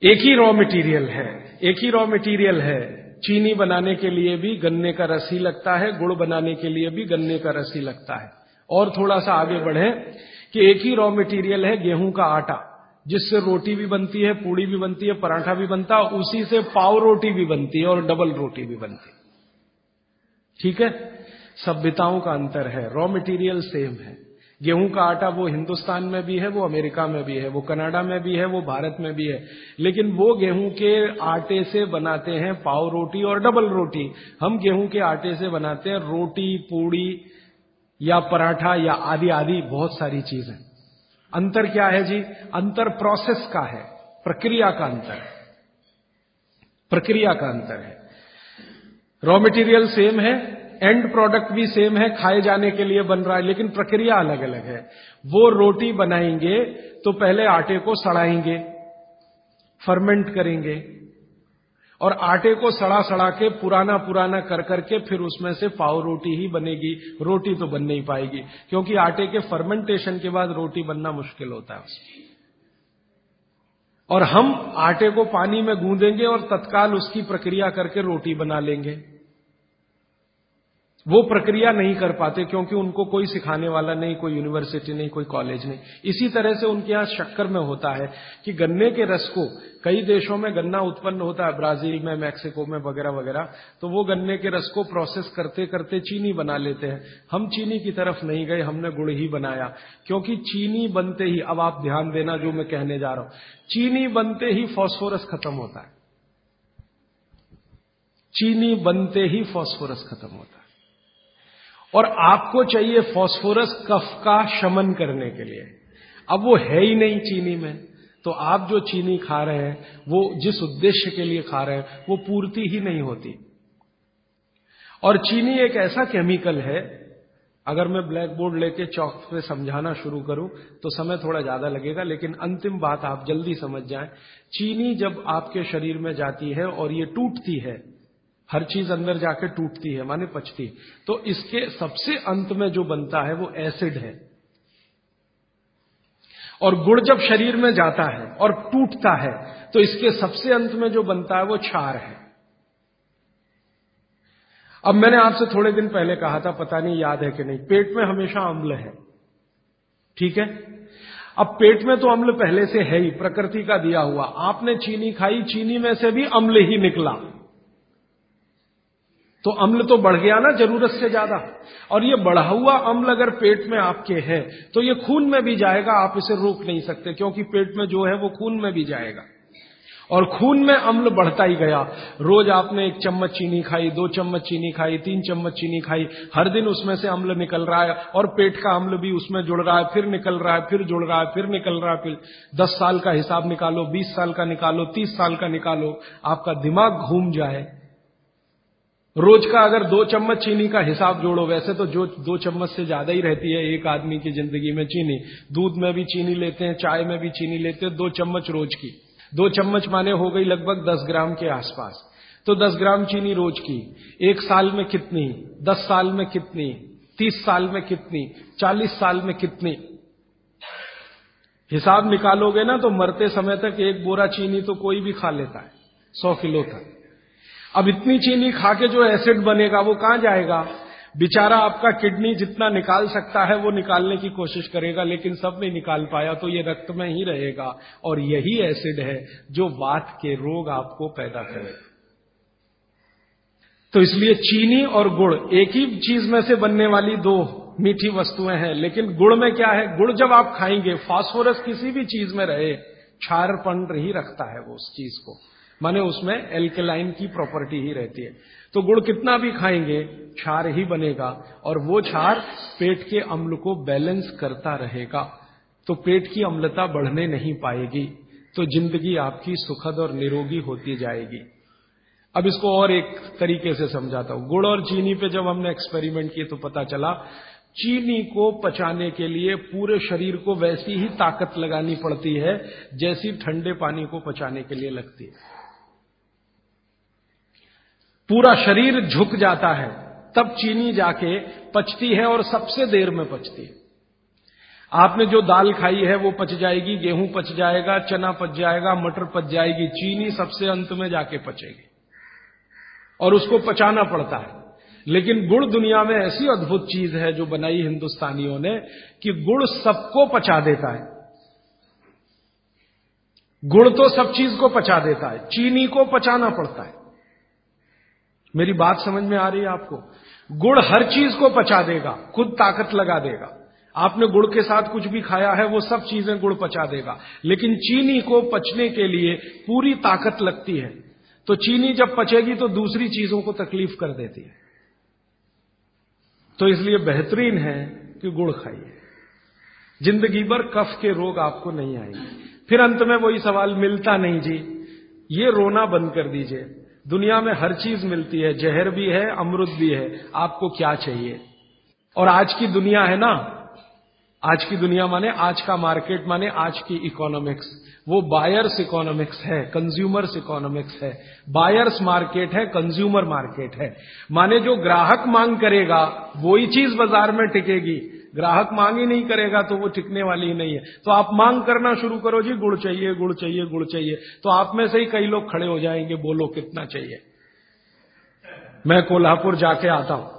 एक ही रॉ मटेरियल है, एक ही रॉ मटेरियल है। चीनी बनाने के लिए भी गन्ने का रस ही लगता है, गुड़ बनाने के लिए भी गन्ने का रस ही लगता है। और थोड़ा सा आगे बढ़े कि एक ही रॉ मटेरियल है गेहूँ का आटा, जिससे रोटी भी बनती है, पूड़ी भी बनती है, पराठा भी बनता है, उसी से पाव रोटी भी बनती है और डबल रोटी भी बनती है। ठीक है? सभ्यताओं का अंतर है रॉ मटेरियल सेम है। गेहूँ का आटा वो हिंदुस्तान में भी है, वो अमेरिका में भी है, वो कनाडा में भी है, वो भारत में भी है। लेकिन वो गेहूँ के आटे से बनाते हैं पाव रोटी और डबल रोटी। हम गेहूँ के आटे से बनाते हैं रोटी, पूड़ी या पराठा या आदि आदि, बहुत सारी चीज़ें। अंतर क्या है जी? अंतर प्रोसेस का है, प्रक्रिया का अंतर प्रक्रिया का अंतर है। रॉ मटेरियल सेम है एंड प्रोडक्ट भी सेम है, खाए जाने के लिए बन रहा है, लेकिन प्रक्रिया अलग अलग है। वो रोटी बनाएँगे तो पहले आटे को सड़ाएँगे फर्मेंट करेंगे, और आटे को सड़ा सड़ा के पुराना पुराना कर करके फिर उसमें से पाव रोटी ही बनेगी, रोटी तो बन नहीं पाएगी, क्योंकि आटे के फर्मेंटेशन के बाद रोटी बनना मुश्किल होता है। उसमें और हम आटे को पानी में गूंदेंगे और तत्काल उसकी प्रक्रिया करके रोटी बना लेंगे। वो प्रक्रिया नहीं कर पाते क्योंकि उनको कोई सिखाने वाला नहीं, कोई यूनिवर्सिटी नहीं, कोई कॉलेज नहीं। इसी तरह से उनके यहाँ शक्कर में होता है कि गन्ने के रस को, कई देशों में गन्ना उत्पन्न होता है, ब्राज़ील में, मैक्सिको में वगैरह वगैरह तो वो गन्ने के रस को प्रोसेस करते करते चीनी बना लेते हैं। हम चीनी की तरफ़ नहीं गए, हमने गुड़ ही बनाया। क्योंकि चीनी बनते ही, अब आप ध्यान देना जो मैं कहने जा रहा हूँ, चीनी बनते ही फॉस्फोरस खत्म होता है। चीनी बनते ही फॉस्फोरस खत्म होता है। और आपको चाहिए फास्फोरस कफ का शमन करने के लिए। अब वो है ही नहीं चीनी में। तो आप जो चीनी खा रहे हैं, वो जिस उद्देश्य के लिए खा रहे हैं, वो पूर्ति ही नहीं होती। और चीनी एक ऐसा केमिकल है, अगर मैं ब्लैक बोर्ड लेके चौक पे समझाना शुरू करूँ तो समय थोड़ा ज़्यादा लगेगा, लेकिन अंतिम बात आप जल्दी समझ जाएँ। चीनी जब आपके शरीर में जाती है और ये टूटती है हर चीज़ अंदर जाके टूटती है, माने पचती तो इसके सबसे अंत में जो बनता है, वो एसिड है। और गुड़ जब शरीर में जाता है और टूटता है तो इसके सबसे अंत में जो बनता है, वो क्षार है। अब मैंने आपसे थोड़े दिन पहले कहा था, पता नहीं याद है कि नहीं, पेट में हमेशा अम्ल है। ठीक है? अब पेट में तो अम्ल पहले से है ही, प्रकृति का दिया हुआ। आपने चीनी खाई, चीनी में से भी अम्ल ही निकला। तो अम्ल तो बढ़ गया ना, ज़रूरत से ज़्यादा। और ये बढ़ा हुआ अम्ल अगर पेट में आपके है तो ये खून में भी जाएगा, आप इसे रोक नहीं सकते, क्योंकि पेट में जो है वो खून में भी जाएगा। और खून में अम्ल बढ़ता ही गया। रोज आपने एक चम्मच चीनी खाई, दो चम्मच चीनी खाई, तीन चम्मच चीनी खाई, हर दिन उसमें से अम्ल निकल रहा है, और पेट का अम्ल भी उसमें जुड़ रहा है, फिर निकल रहा है, फिर जुड़ रहा है, फिर निकल रहा है, फिर दस साल का हिसाब निकालो, बीस साल का निकालो, तीस साल का निकालो, आपका दिमाग घूम जाए। रोज का अगर दो चम्मच चीनी का हिसाब जोड़ो, वैसे तो जो दो चम्मच से ज़्यादा ही रहती है एक आदमी की ज़िंदगी में चीनी। दूध में भी चीनी लेते हैं, चाय में भी चीनी लेते हैं, दो चम्मच रोज की। दो चम्मच माने हो गई लगभग दस ग्राम के आसपास। तो दस ग्राम चीनी रोज की। एक साल में कितनी? दस साल में कितनी? तीस साल में कितनी? चालीस साल में कितनी? हिसाब निकालोगे ना तो मरते समय तक एक बोरा चीनी तो कोई भी खा लेता है, सौ किलो तक। अब इतनी चीनी खा के जो एसिड बनेगा, वो कहाँ जाएगा? बेचारा आपका किडनी जितना निकाल सकता है, वो निकालने की कोशिश करेगा, लेकिन सब नहीं निकाल पाया तो ये रक्त में ही रहेगा। और यही एसिड है जो वात के रोग आपको पैदा करेगा तो इसलिए चीनी और गुड़, एक ही चीज़ में से बनने वाली दो मीठी वस्तुएँ हैं, लेकिन गुड़ में क्या है? गुड़ जब आप खाएँगे फास्फोरस किसी भी चीज़ में रहे क्षारपण ही रखता है वो उस चीज़ को। माने उसमें एल्केलाइन की प्रॉपर्टी ही रहती है। तो गुड़ कितना भी खाएँगे, क्षार ही बनेगा और वो क्षार पेट के अम्ल को बैलेंस करता रहेगा। तो पेट की अम्लता बढ़ने नहीं पाएगी तो ज़िंदगी आपकी सुखद और निरोगी होती जाएगी। अब इसको और एक तरीके से समझाता हूँ। गुड़ और चीनी पे जब हमने एक्सपेरिमेंट किए तो पता चला, चीनी को पचाने के लिए पूरे शरीर को वैसी ही ताकत लगानी पड़ती है, जैसी ठंडे पानी को पचाने के लिए लगती है। पूरा शरीर झुक जाता है, तब चीनी जाके पचती है और सबसे देर में पचती है। आपने जो दाल खाई है, वो पच जाएगी, गेहूँ पच जाएगा, चना पच जाएगा, मटर पच जाएगी, चीनी सबसे अंत में जाके पचेगी। और उसको पचाना पड़ता है। लेकिन गुड़ दुनिया में ऐसी अद्भुत चीज़ है जो बनाई हिंदुस्तानियों ने कि गुड़ सबको पचा देता है। गुड़ तो सब चीज़ को पचा देता है, चीनी को पचाना पड़ता है। मेरी बात समझ में आ रही है आपको? गुड़ हर चीज़ को पचा देगा, खुद ताकत लगा देगा। आपने गुड़ के साथ कुछ भी खाया है, वो सब चीज़ें गुड़ पचा देगा। लेकिन चीनी को पचने के लिए पूरी ताकत लगती है। तो चीनी जब पचेगी तो दूसरी चीज़ों को तकलीफ़ कर देती है। तो इसलिए बेहतरीन है कि गुड़ खाइए। ज़िंदगी भर कफ के रोग आपको नहीं आएँगे। फिर अंत में वही सवाल, मिलता नहीं जी। ये रोना बंद कर दीजिए। दुनिया में हर चीज़ मिलती है, जहर भी है, अमृत भी है, आपको क्या चाहिए? और आज की दुनिया है ना? आज की दुनिया माने आज का मार्केट माने आज की इकोनॉमिक्स वो बायर्स इकोनॉमिक्स है कंज्यूमर्स इकोनॉमिक्स है। बायर्स मार्केट है कंज्यूमर मार्केट है। माने जो ग्राहक मांग करेगा, वही चीज़ बाज़ार में टिकेगी। ग्राहक मांग ही नहीं करेगा तो वो टिकने वाली ही नहीं है। तो आप मांग करना शुरू करो, जी, गुड़ चाहिए गुड़ चाहिए गुड़ चाहिए। तो आप में से ही कई लोग खड़े हो जाएँगे, बोलो, कितना चाहिए? मैं कोल्हापुर जाके आता हूँ,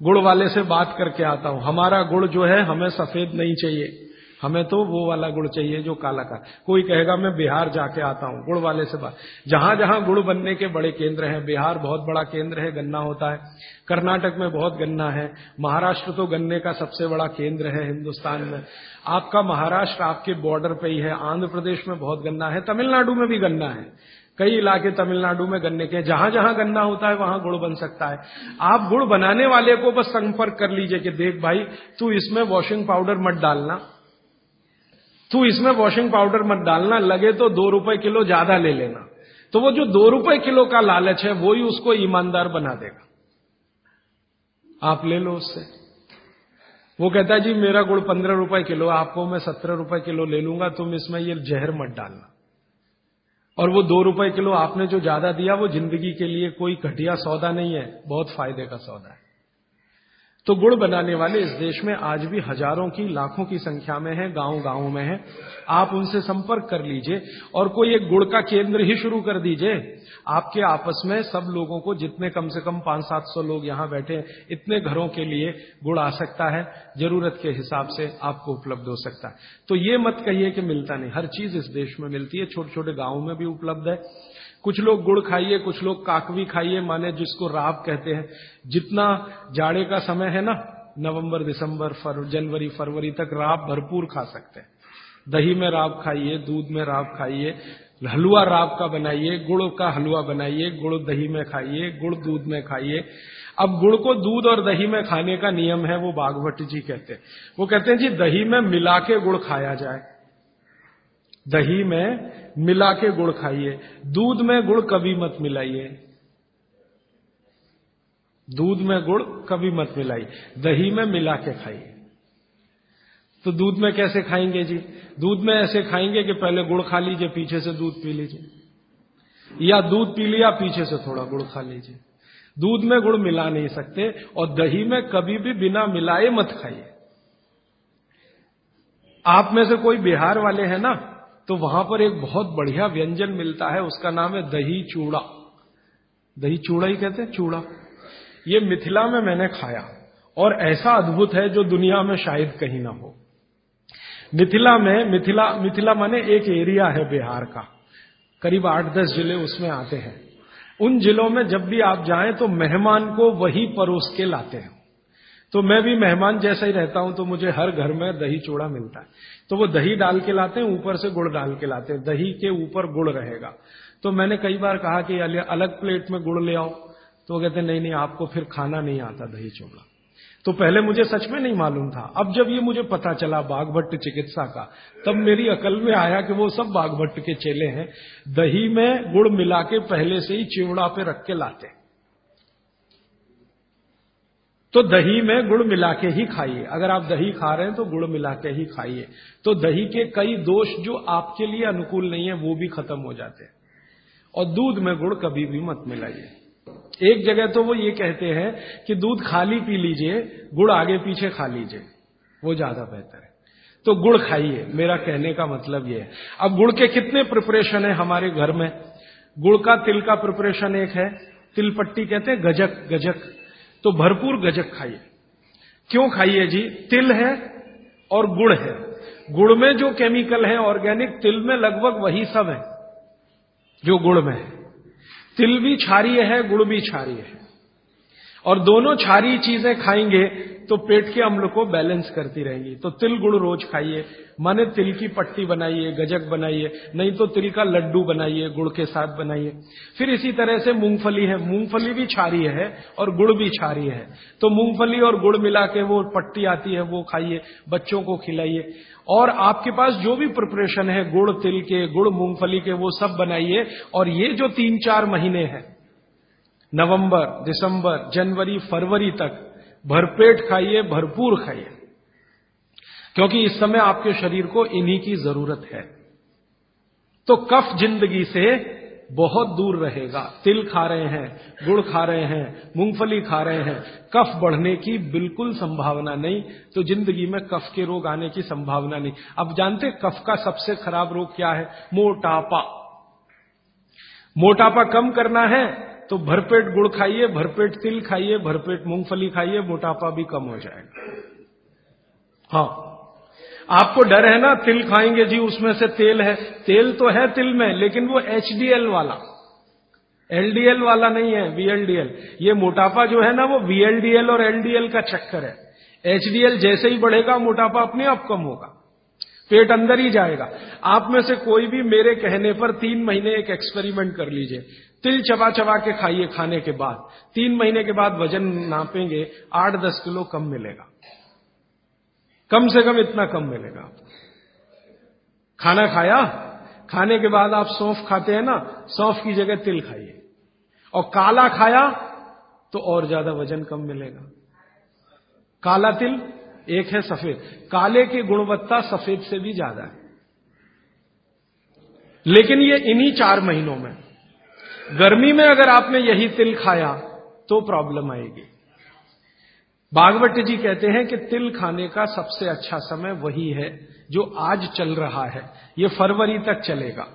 गुड़ वाले से बात करके आता हूँ। हमारा गुड़ जो है, हमें सफ़ेद नहीं चाहिए। हमें तो वो वाला गुड़ चाहिए जो काला का। कोई कहेगा, मैं बिहार जाके आता हूँ। गुड़ वाले से बात। जहाँ जहाँ गुड़ बनने के बड़े केंद्र हैं, बिहार बहुत बड़ा केंद्र है, गन्ना होता है। कर्नाटक में बहुत गन्ना है। महाराष्ट्र तो गन्ने का सबसे बड़ा केंद्र है हिंदुस्तान में। आपका महाराष्ट्र आपके बॉर्डर पे ही है। आंध्र प्रदेश में बहुत गन्ना है। तमिलनाडु में भी गन्ना है। कई इलाके तमिलनाडु में गन्ने के जहाँ जहाँ गन्ना होता है, वहाँ गुड़ बन सकता है। आप गुड़ बनाने वाले को बस संपर्क कर लीजिए कि देख भाई, तू इसमें वॉशिंग पाउडर मत डालना। तू इसमें वॉशिंग पाउडर मत डालना, लगे तो दो रुपए किलो ज़्यादा ले लेना। तो वो जो दो रुपए किलो का लालच है, वो ही उसको ईमानदार बना देगा। आप ले लो उससे। वो कहता है, जी, मेरा गुड़ पंद्रह रुपए किलो, आपको मैं सत्रह रुपए किलो ले लूँगा, तुम इसमें ये जहर मत डालना। और वो दो रुपए किलो आपने जो ज़्यादा दिया, वो ज़िंदगी के लिए कोई घटिया सौदा नहीं है, बहुत फ़ायदे का सौदा है। तो गुड़ बनाने वाले इस देश में आज भी हज़ारों की, लाखों की संख्या में है गाँव गाँव में है। आप उनसे संपर्क कर लीजिए और कोई एक गुड़ का केंद्र ही शुरू कर दीजिए। आपके आपस में सब लोगों को जितने कम से कम पाँच सात सौ लोग यहाँ बैठे इतने घरों के लिए गुड़ आ सकता है, ज़रूरत के हिसाब से आपको उपलब्ध हो सकता है। तो ये मत कहिए कि मिलता नहीं। हर चीज़ इस देश में मिलती है छोटे छोटे गाँवों में भी उपलब्ध है। कुछ लोग गुड़ खाइए कुछ लोग काकवी खाइए माने जिसको राब कहते हैं। जितना जाड़े का समय है ना नवंबर दिसंबर फर, जनवरी फरवरी तक राब भरपूर खा सकते हैं। दही में राब खाइए दूध में राब खाइए हलवा राब का बनाइए गुड़ का हलवा बनाइए गुड़ दही में खाइए गुड़ दूध में खाइए। अब गुड़ को दूध और दही में खाने का नियम है वो बागवती जी कहते हैं। वो कहते हैं जी दही में मिला के गुड़ खाया जाए। दही में मिला के गुड़ खाइए। दूध में गुड़ कभी मत मिलाइए। दूध में गुड़ कभी मत मिलाइए। दही में मिला के खाइए। तो दूध में कैसे खाएँगे जी? दूध में ऐसे खाएँगे कि पहले गुड़ खा लीजिए, पीछे से दूध पी लीजिए। या दूध पी लिया, पीछे से थोड़ा गुड़ खा लीजिए। दूध में गुड़ मिला नहीं सकते और दही में कभी भी बिना मिलाए मत खाइए। आप में से कोई बिहार वाले हैं ना? तो वहाँ पर एक बहुत बढ़िया व्यंजन मिलता है, उसका नाम है दही चूड़ा। दही चूड़ा ही कहते हैं, चूड़ा। ये मिथिला में मैंने खाया, और ऐसा अद्भुत है जो दुनिया में शायद कहीं ना हो। मिथिला में, मिथिला मिथिला माने एक एरिया है बिहार का। करीब आठ दस ज़िले उसमें आते हैं। उन जिलों में जब भी आप जाएँ तो मेहमान को वही परोस के लाते हैं। तो मैं भी मेहमान जैसा ही रहता हूँ तो मुझे हर घर में दही चूड़ा मिलता है। तो वो दही डाल के लाते हैं, ऊपर से गुड़ डाल के लाते हैं। दही के ऊपर गुड़ रहेगा। तो मैंने कई बार कहा कि अलग प्लेट में गुड़ ले आओ। तो कहते नहीं नहीं, आपको फिर खाना नहीं आता दही चूड़ा। तो पहले मुझे सच में नहीं मालूम था। अब जब ये मुझे पता चला बागभट्ट चिकित्सा का, तब मेरी अकल में आया कि वो सब बागभट्ट के चेले हैं। दही में गुड़ मिला के पहले से ही चिवड़ा पे रख के लाते तो दही में गुड़ मिला के ही खाइए। अगर आप दही खा रहे हैं तो गुड़ मिला के ही खाइए। तो दही के कई दोष जो आपके लिए अनुकूल नहीं है, वो भी खत्म हो जाते हैं। और दूध में गुड़ कभी भी मत मिलाइए। एक जगह तो वो ये कहते हैं कि दूध खाली पी लीजिए, गुड़ आगे पीछे खा लीजिए। वो ज़्यादा बेहतर है। तो गुड़ खाइए। मेरा कहने का मतलब ये है। अब गुड़ के कितने प्रिपरेशन है हमारे घर में? गुड़ का तिल का प्रिपरेशन एक है। तिलपट्टी कहते हैं गजक गजक। तो भरपूर गजक खाइए। क्यों खाइए जी? तिल है और गुड़ है। गुड़ में जो केमिकल है, ऑर्गेनिक तिल में लगभग वही सब है, जो गुड़ में है। तिल भी क्षारीय है, गुड़ भी क्षारीय है। और दोनों क्षारीय चीज़ें खाएँगे तो पेट के अम्ल को बैलेंस करती रहेंगी। तो तिल गुड़ रोज खाइए, माने तिल की पट्टी बनाइए, गजक बनाइए, नहीं तो तिल का लड्डू बनाइए, गुड़ के साथ बनाइए। फिर इसी तरह से मूंगफली है। मूंगफली भी क्षारीय है और गुड़ भी क्षारीय है। तो मूंगफली और गुड़ मिला के वो पट्टी आती है, वो खाइए, बच्चों को खिलाइए। और आपके पास जो भी प्रिपरेशन है, गुड़, तिल के, गुड़, मूंगफली के, वो सब बनाइए। और ये जो तीन चार महीने हैं नवंबर, दिसंबर, जनवरी, फरवरी तक भरपेट खाइए, भरपूर खाइए। क्योंकि इस समय आपके शरीर को इन्हीं की ज़रूरत है। तो कफ ज़िंदगी से बहुत दूर रहेगा। तिल खा रहे हैं, गुड़ खा रहे हैं, मूंगफली खा रहे हैं, कफ बढ़ने की बिल्कुल संभावना नहीं। तो ज़िंदगी में कफ के रोग आने की संभावना नहीं। अब जानते कफ का सबसे खराब रोग क्या है? मोटापा। मोटापा कम करना है तो भरपेट गुड़ खाइए, भरपेट तिल खाइए, भरपेट मूंगफली खाइए, मोटापा भी कम हो जाएगा। हाँ। आपको डर है ना, तिल खाएँगे जी, उसमें से तेल है। तेल तो है तिल में, लेकिन वो एचडीएल वाला। एलडीएल वाला नहीं है वीएलडीएल ये मोटापा जो है ना, वो वीएलडीएल और एलडीएल का चक्कर है। एचडीएल जैसे ही बढ़ेगा, मोटापा अपने आप कम होगा। पेट अंदर ही जाएगा। आप में से कोई भी मेरे कहने पर तीन महीने एक एक्सपेरिमेंट कर लीजिए। तिल चबा चबा के खाइए खाने के बाद। तीन महीने के बाद वज़न नापेंगे, आठ दस किलो कम मिलेगा। कम से कम इतना कम मिलेगा। आपको खाना खाया? खाने के बाद आप सौंफ खाते हैं ना, सौंफ की जगह तिल खाइए। और काला खाया तो और ज़्यादा वज़न कम मिलेगा। काला तिल, एक है सफ़ेद। काले की गुणवत्ता सफ़ेद से भी ज़्यादा है। लेकिन ये इन्हीं चार महीनों में। गर्मी में अगर आपने यही तिल खाया तो प्रॉब्लम आएगी। बागवट जी कहते हैं कि तिल खाने का सबसे अच्छा समय वही है, जो आज चल रहा है। ये फरवरी तक चलेगा।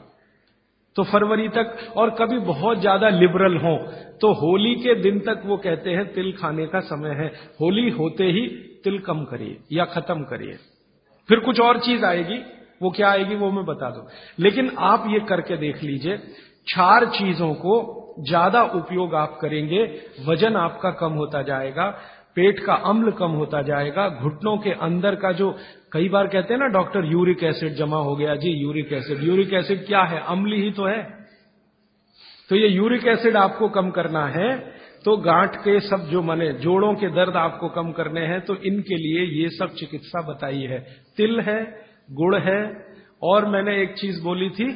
तो फरवरी तक, और कभी बहुत ज़्यादा लिबरल हो तो होली के दिन तक वो कहते हैं, तिल खाने का समय है। होली होते ही तिल कम करिए, या खत्म करिए। फिर कुछ और चीज़ आएगी, वो क्या आएगी वो मैं बता दू। लेकिन आप ये करके देख लीजिए चार चीज़ों को ज़्यादा उपयोग आप करेंगे, वज़न आपका कम होता जाएगा, पेट का अम्ल कम होता जाएगा, घुटनों के अंदर का जो, कई बार कहते हैं ना, डॉक्टर, यूरिक एसिड जमा हो गया, जी, यूरिक एसिड। यूरिक एसिड क्या है? अम्ल ही तो है। तो ये यूरिक एसिड आपको कम करना है तो गांठ के सब जो माने, जोड़ों के दर्द आपको कम करने हैं तो इनके लिए ये सब चिकित्सा बताई है। तिल है, गुड़ है, और मैंने एक चीज़ बोली थी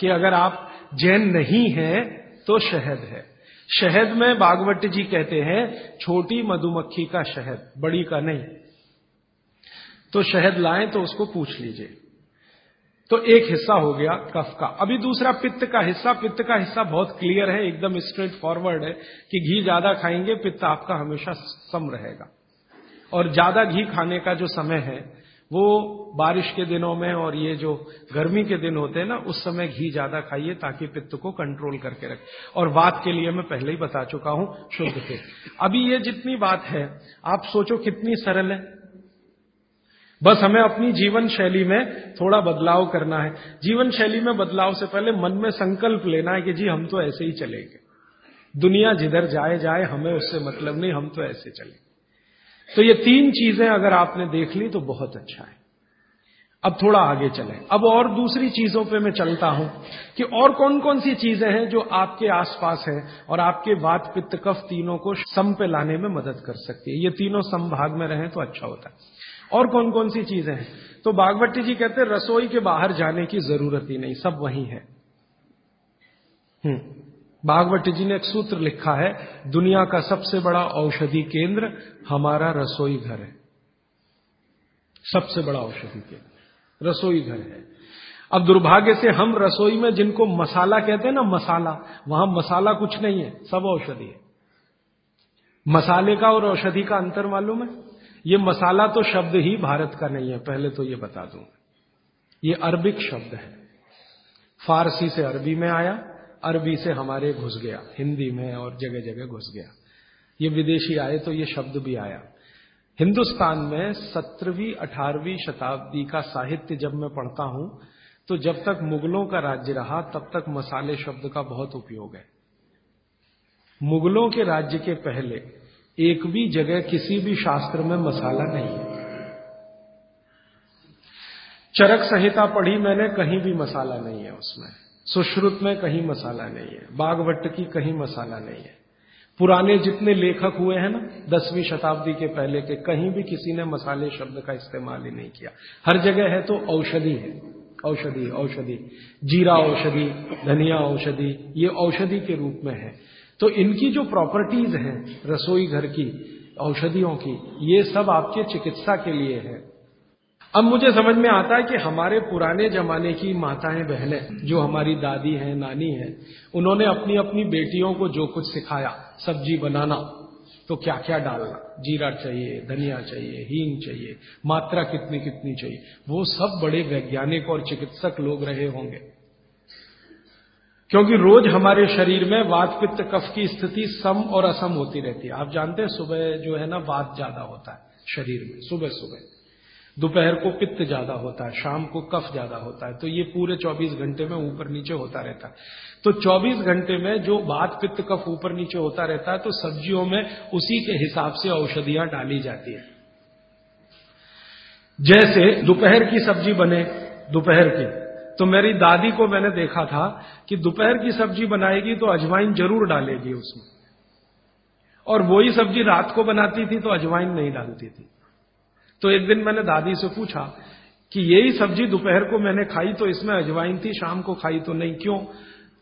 कि अगर आप जैन नहीं है तो शहद है। शहद में बागवट जी कहते हैं, छोटी मधुमक्खी का शहद, बड़ी का नहीं। तो शहद लाएँ तो उसको पूछ लीजिए। तो एक हिस्सा हो गया कफ का। अभी दूसरा पित्त का हिस्सा, पित्त का हिस्सा बहुत क्लियर है, एकदम स्ट्रेट फॉरवर्ड है कि घी ज़्यादा खाएँगे, पित्त आपका हमेशा सम रहेगा। और ज़्यादा घी खाने का जो समय है वो बारिश के दिनों में और ये जो गर्मी के दिन होते हैं ना, उस समय घी ज़्यादा खाइए ताकि पित्त को कंट्रोल करके रखे। और बात के लिए मैं पहले ही बता चुका हूँ, शुद्ध थे। अभी ये जितनी बात है, आप सोचो कितनी सरल है। बस हमें अपनी जीवन शैली में थोड़ा बदलाव करना है। जीवन शैली में बदलाव से पहले मन में संकल्प लेना है कि जी, हम तो ऐसे ही चलेंगे। दुनिया जिधर जाए जाए, हमें उससे मतलब नहीं, हम तो ऐसे चलेंगे। तो ये तीन चीज़ें अगर आपने देख ली तो बहुत अच्छा है। अब थोड़ा आगे चलें। अब और दूसरी चीज़ों पे मैं चलता हूँ कि और कौन कौन सी चीज़ें हैं जो आपके आसपास है और आपके वात पित्त कफ तीनों को सम पे लाने में मदद कर सकती है। ये तीनों सम भाग में रहें तो अच्छा होता है। और कौन कौन सी चीज़ें हैं? तो बागवती जी कहते हैं, रसोई के बाहर जाने की ज़रूरत ही नहीं, सब वही है। हम्म। बागवती जी ने एक सूत्र लिखा है, दुनिया का सबसे बड़ा औषधि केंद्र हमारा रसोई घर है। सबसे बड़ा औषधि केंद्र, रसोई घर है। अब दुर्भाग्य से हम रसोई में जिनको मसाला कहते हैं ना, मसाला, वहाँ मसाला कुछ नहीं है, सब औषधि है। मसाले का और औषधि का अंतर मालूम है? ये मसाला तो शब्द ही भारत का नहीं है, पहले तो ये बता दूँ। ये अरबिक शब्द है। फारसी से अरबी में आया अरबी से हमारे घुस गया, हिंदी में और जगह जगह घुस गया। ये विदेशी आए तो ये शब्द भी आया। हिंदुस्तान में सत्रहवीं, अठारहवीं शताब्दी का साहित्य जब मैं पढ़ता हूँ तो जब तक मुगलों का राज्य रहा, तब तक मसाले शब्द का बहुत उपयोग है। मुगलों के राज्य के पहले एक भी जगह किसी भी शास्त्र में मसाला नहीं है। चरक संहिता पढ़ी मैंने, कहीं भी मसाला नहीं है उसमें। सुश्रुत में कहीं मसाला नहीं है, बागवट की कहीं मसाला नहीं है। पुराने जितने लेखक हुए हैं ना, दसवीं शताब्दी के पहले के, कहीं भी किसी ने मसाले शब्द का इस्तेमाल ही नहीं किया। हर जगह है तो औषधि है। औषधि औषधि। जीरा औषधि, धनिया औषधि, ये औषधि के रूप में है। तो इनकी जो प्रॉपर्टीज़ हैं रसोई घर की, औषधियों की, ये सब आपके चिकित्सा के लिए है। अब मुझे समझ में आता है कि हमारे पुराने जमाने की माताएँ, बहनें जो हमारी दादी हैं, नानी हैं, उन्होंने अपनी अपनी बेटियों को जो कुछ सिखाया, सब्ज़ी बनाना तो क्या क्या डालना? जीरा चाहिए, धनिया चाहिए, हींग चाहिए, मात्रा कितनी कितनी चाहिए? वो सब बड़े वैज्ञानिक और चिकित्सक लोग रहे होंगे। क्योंकि रोज हमारे शरीर में वात पित्त कफ की स्थिति सम और असम होती रहती है। आप जानते हैं, सुबह जो है ना, वात ज़्यादा होता है शरीर में सुबह सुबह दोपहर को पित्त ज़्यादा होता है, शाम को कफ ज़्यादा होता है तो ये पूरे 24 घंटे में ऊपर नीचे होता रहता है। तो 24 घंटे में जो वात पित्त, कफ ऊपर नीचे होता रहता है तो सब्जियों में उसी के हिसाब से औषधियाँ डाली जाती है। जैसे दोपहर की सब्ज़ी बने, दोपहर की तो मेरी दादी को मैंने देखा था कि दोपहर की सब्ज़ी बनाएगी तो अजवाइन ज़रूर डालेगी उसमें। और वही सब्ज़ी रात को बनाती थी तो अजवाइन नहीं डालती थी। तो एक दिन मैंने दादी से पूछा कि यही सब्ज़ी दोपहर को मैंने खाई तो इसमें अजवाइन थी, शाम को खाई तो नहीं, क्यों?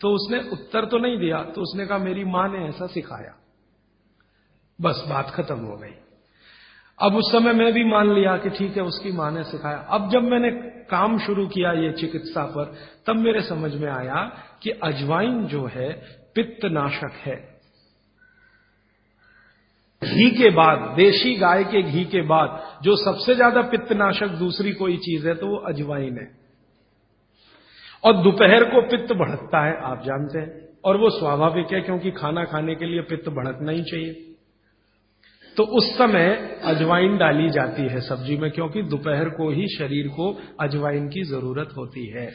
तो उसने उत्तर तो नहीं दिया तो उसने कहा, मेरी माँ ने ऐसा सिखाया। बस बात खत्म हो गई। अब उस समय मैं भी मान लिया कि ठीक है, उसकी माँ ने सिखाया। अब जब मैंने काम शुरू किया ये चिकित्सा पर, तब मेरे समझ में आया कि अजवाइन जो है, पित्तनाशक है। घी के बाद, देशी गाय के घी के बाद, जो सबसे ज़्यादा पित्तनाशक दूसरी कोई चीज़ है तो वो अजवाइन है। और दोपहर को पित्त बढ़ता है, आप जानते हैं। और वो स्वाभाविक है, क्योंकि खाना खाने के लिए पित्त बढ़कना ही चाहिए। तो उस समय अजवाइन डाली जाती है सब्ज़ी में, क्योंकि दोपहर को ही शरीर को अजवाइन की ज़रूरत होती है,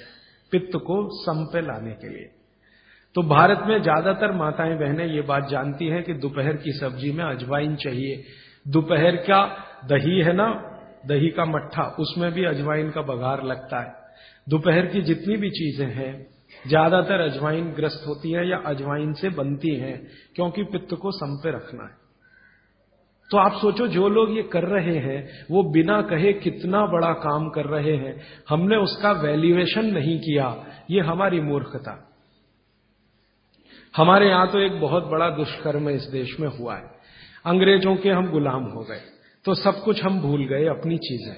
पित्त को सम पे लाने के लिए। तो भारत में ज़्यादातर माताएँ बहनें ये बात जानती हैं कि दोपहर की सब्ज़ी में अजवाइन चाहिए। दोपहर का दही है ना, दही का मट्ठा, उसमें भी अजवाइन का बघार लगता है। दोपहर की जितनी भी चीज़ें हैं, ज़्यादातर अजवाइन ग्रस्त होती है या अजवाइन से बनती हैं, क्योंकि पित्त को सम पे रखना है। तो आप सोचो, जो लोग ये कर रहे हैं, वो बिना कहे कितना बड़ा काम कर रहे हैं। हमने उसका वैल्यूएशन नहीं किया, ये हमारी मूर्खता। हमारे यहाँ तो एक बहुत बड़ा दुष्कर्म इस देश में हुआ है। अंग्रेज़ों के हम गुलाम हो गए तो सब कुछ हम भूल गए अपनी चीज़ें।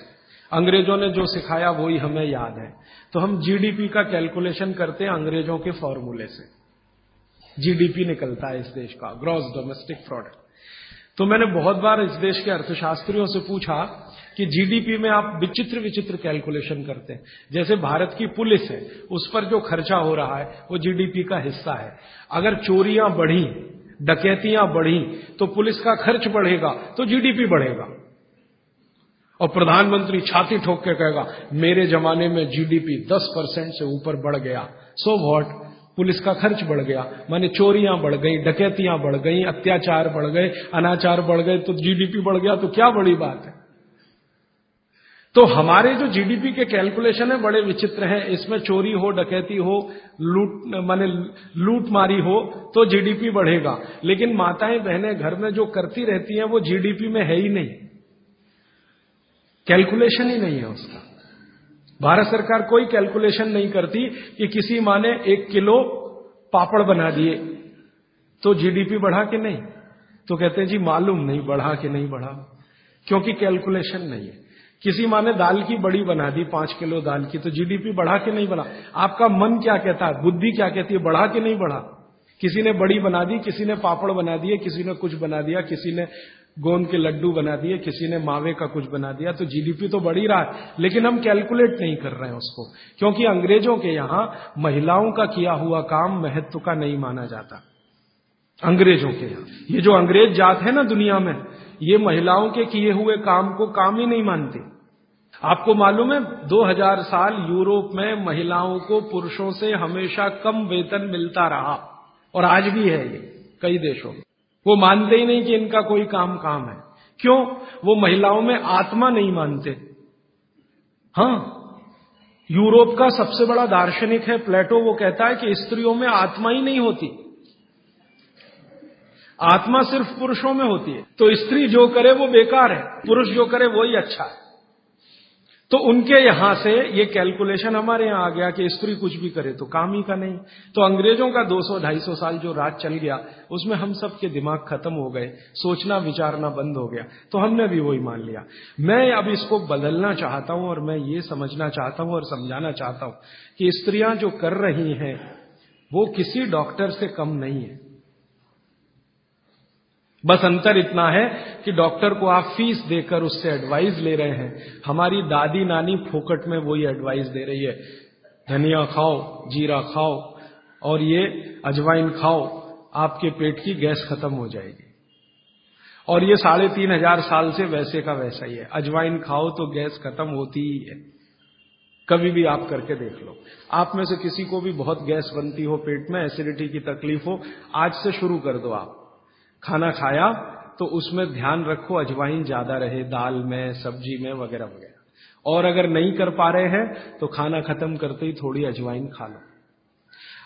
अंग्रेज़ों ने जो सिखाया वही हमें याद है। तो हम जीडीपी का कैलकुलेशन करते हैं अंग्रेज़ों के फॉर्मूले से। जीडीपी निकलता है इस देश का, ग्रॉस डोमेस्टिक प्रोडक्ट तो मैंने बहुत बार इस देश के अर्थशास्त्रियों से पूछा कि जीडीपी में आप विचित्र विचित्र कैलकुलेशन करते हैं। जैसे भारत की पुलिस है, उस पर जो खर्चा हो रहा है, वो जीडीपी का हिस्सा है। अगर चोरियाँ बढ़ी, डकैतियाँ बढ़ी तो पुलिस का खर्च बढ़ेगा तो जीडीपी बढ़ेगा। और प्रधानमंत्री छाती ठोक के कहेगा, मेरे जमाने में जीडीपी 10 परसेंट से ऊपर बढ़ गया। सो वॉट पुलिस का खर्च बढ़ गया। माने चोरियाँ बढ़ गई, डकैतियाँ बढ़ गई, अत्याचार बढ़ गए, अनाचार बढ़ गए तो जीडीपी बढ़ गया तो क्या बड़ी बात है? तो हमारे जो जीडीपी के कैलकुलेशन है, बड़े विचित्र हैं। इसमें चोरी हो, डकैती हो, लूट, माने लूट मारी हो तो जीडीपी बढ़ेगा। लेकिन माताएँ, बहनें घर में जो करती रहती हैं, वो जीडीपी में है ही नहीं। कैलकुलेशन ही नहीं है उसका। भारत सरकार कोई कैलकुलेशन नहीं करती कि किसी माँ ने एक किलो पापड़ बना दिए। तो जीडीपी बढ़ा कि नहीं? तो कहते हैं, जी, मालूम नहीं, बढ़ा कि नहीं बढ़ा? क्योंकि कैलकुलेशन नहीं है। किसी माँ ने दाल की बड़ी बना दी, पाँच किलो दाल की तो जीडीपी बढ़ा के नहीं बढ़ा आपका मन क्या कहता है? बुद्धि क्या कहती है? बढ़ा के नहीं बढ़ा किसी ने बड़ी बना दी, किसी ने पापड़ बना दिए, किसी ने कुछ बना दिया, किसी ने गोंद के लड्डू बना दिए, किसी ने मावे का कुछ बना दिया तो जीडीपी तो बढ़ ही रहा है। लेकिन हम कैलकुलेट नहीं कर रहे हैं उसको, क्योंकि अंग्रेज़ों के यहाँ महिलाओं का किया हुआ काम महत्व का नहीं माना जाता। अंग्रेज़ों के यहाँ। ये जो अंग्रेज़ जात है ना दुनिया में ये महिलाओं के किए हुए काम को काम ही नहीं मानते। आपको मालूम है 2000 साल यूरोप में महिलाओं को पुरुषों से हमेशा कम वेतन मिलता रहा, और आज भी है ये, कई देशों में। वो मानते ही नहीं कि इनका कोई काम काम है। क्यों? वो महिलाओं में आत्मा नहीं मानते। हाँ, यूरोप का सबसे बड़ा दार्शनिक है प्लेटो, वो कहता है कि स्त्रियों में आत्मा ही नहीं होती। आत्मा सिर्फ़ पुरुषों में होती है। तो स्त्री जो करे वो बेकार है, पुरुष जो करे वही अच्छा है। तो उनके यहाँ से ये कैलकुलेशन हमारे यहाँ आ गया कि स्त्री कुछ भी करे तो काम ही का नहीं। तो अंग्रेज़ों का 200-250 साल जो राज चल गया, उसमें हम सब के दिमाग खत्म हो गए, सोचना, विचारना बंद हो गया। तो हमने भी वही मान लिया। मैं अब इसको बदलना चाहता हूँ और मैं ये समझना चाहता हूँ और समझाना चाहता हूँ कि स्त्रियाँ जो कर रही हैं, वो किसी डॉक्टर से कम नहीं है। बस अंतर इतना है कि डॉक्टर को आप फ़ीस देकर उससे एडवाइस ले रहे हैं। हमारी दादी नानी फोकट में वही एडवाइस दे रही है। धनिया खाओ, जीरा खाओ, और ये अजवाइन खाओ, आपके पेट की गैस खत्म हो जाएगी। और ये साढ़े तीन हज़ार साल से वैसे का वैसा ही है। अजवाइन खाओ तो गैस खत्म होती ही है। कभी भी आप करके देख लो। आप में से किसी को भी बहुत गैस बनती हो, पेट में एसिडिटी की तकलीफ़ हो, आज से शुरू कर दो आप। खाना खाया तो उसमें ध्यान रखो, अजवाइन ज़्यादा रहे, दाल में, सब्ज़ी में, वगैरह वगैरह। और अगर नहीं कर पा रहे हैं तो खाना खत्म करते ही थोड़ी अजवाइन खा लो।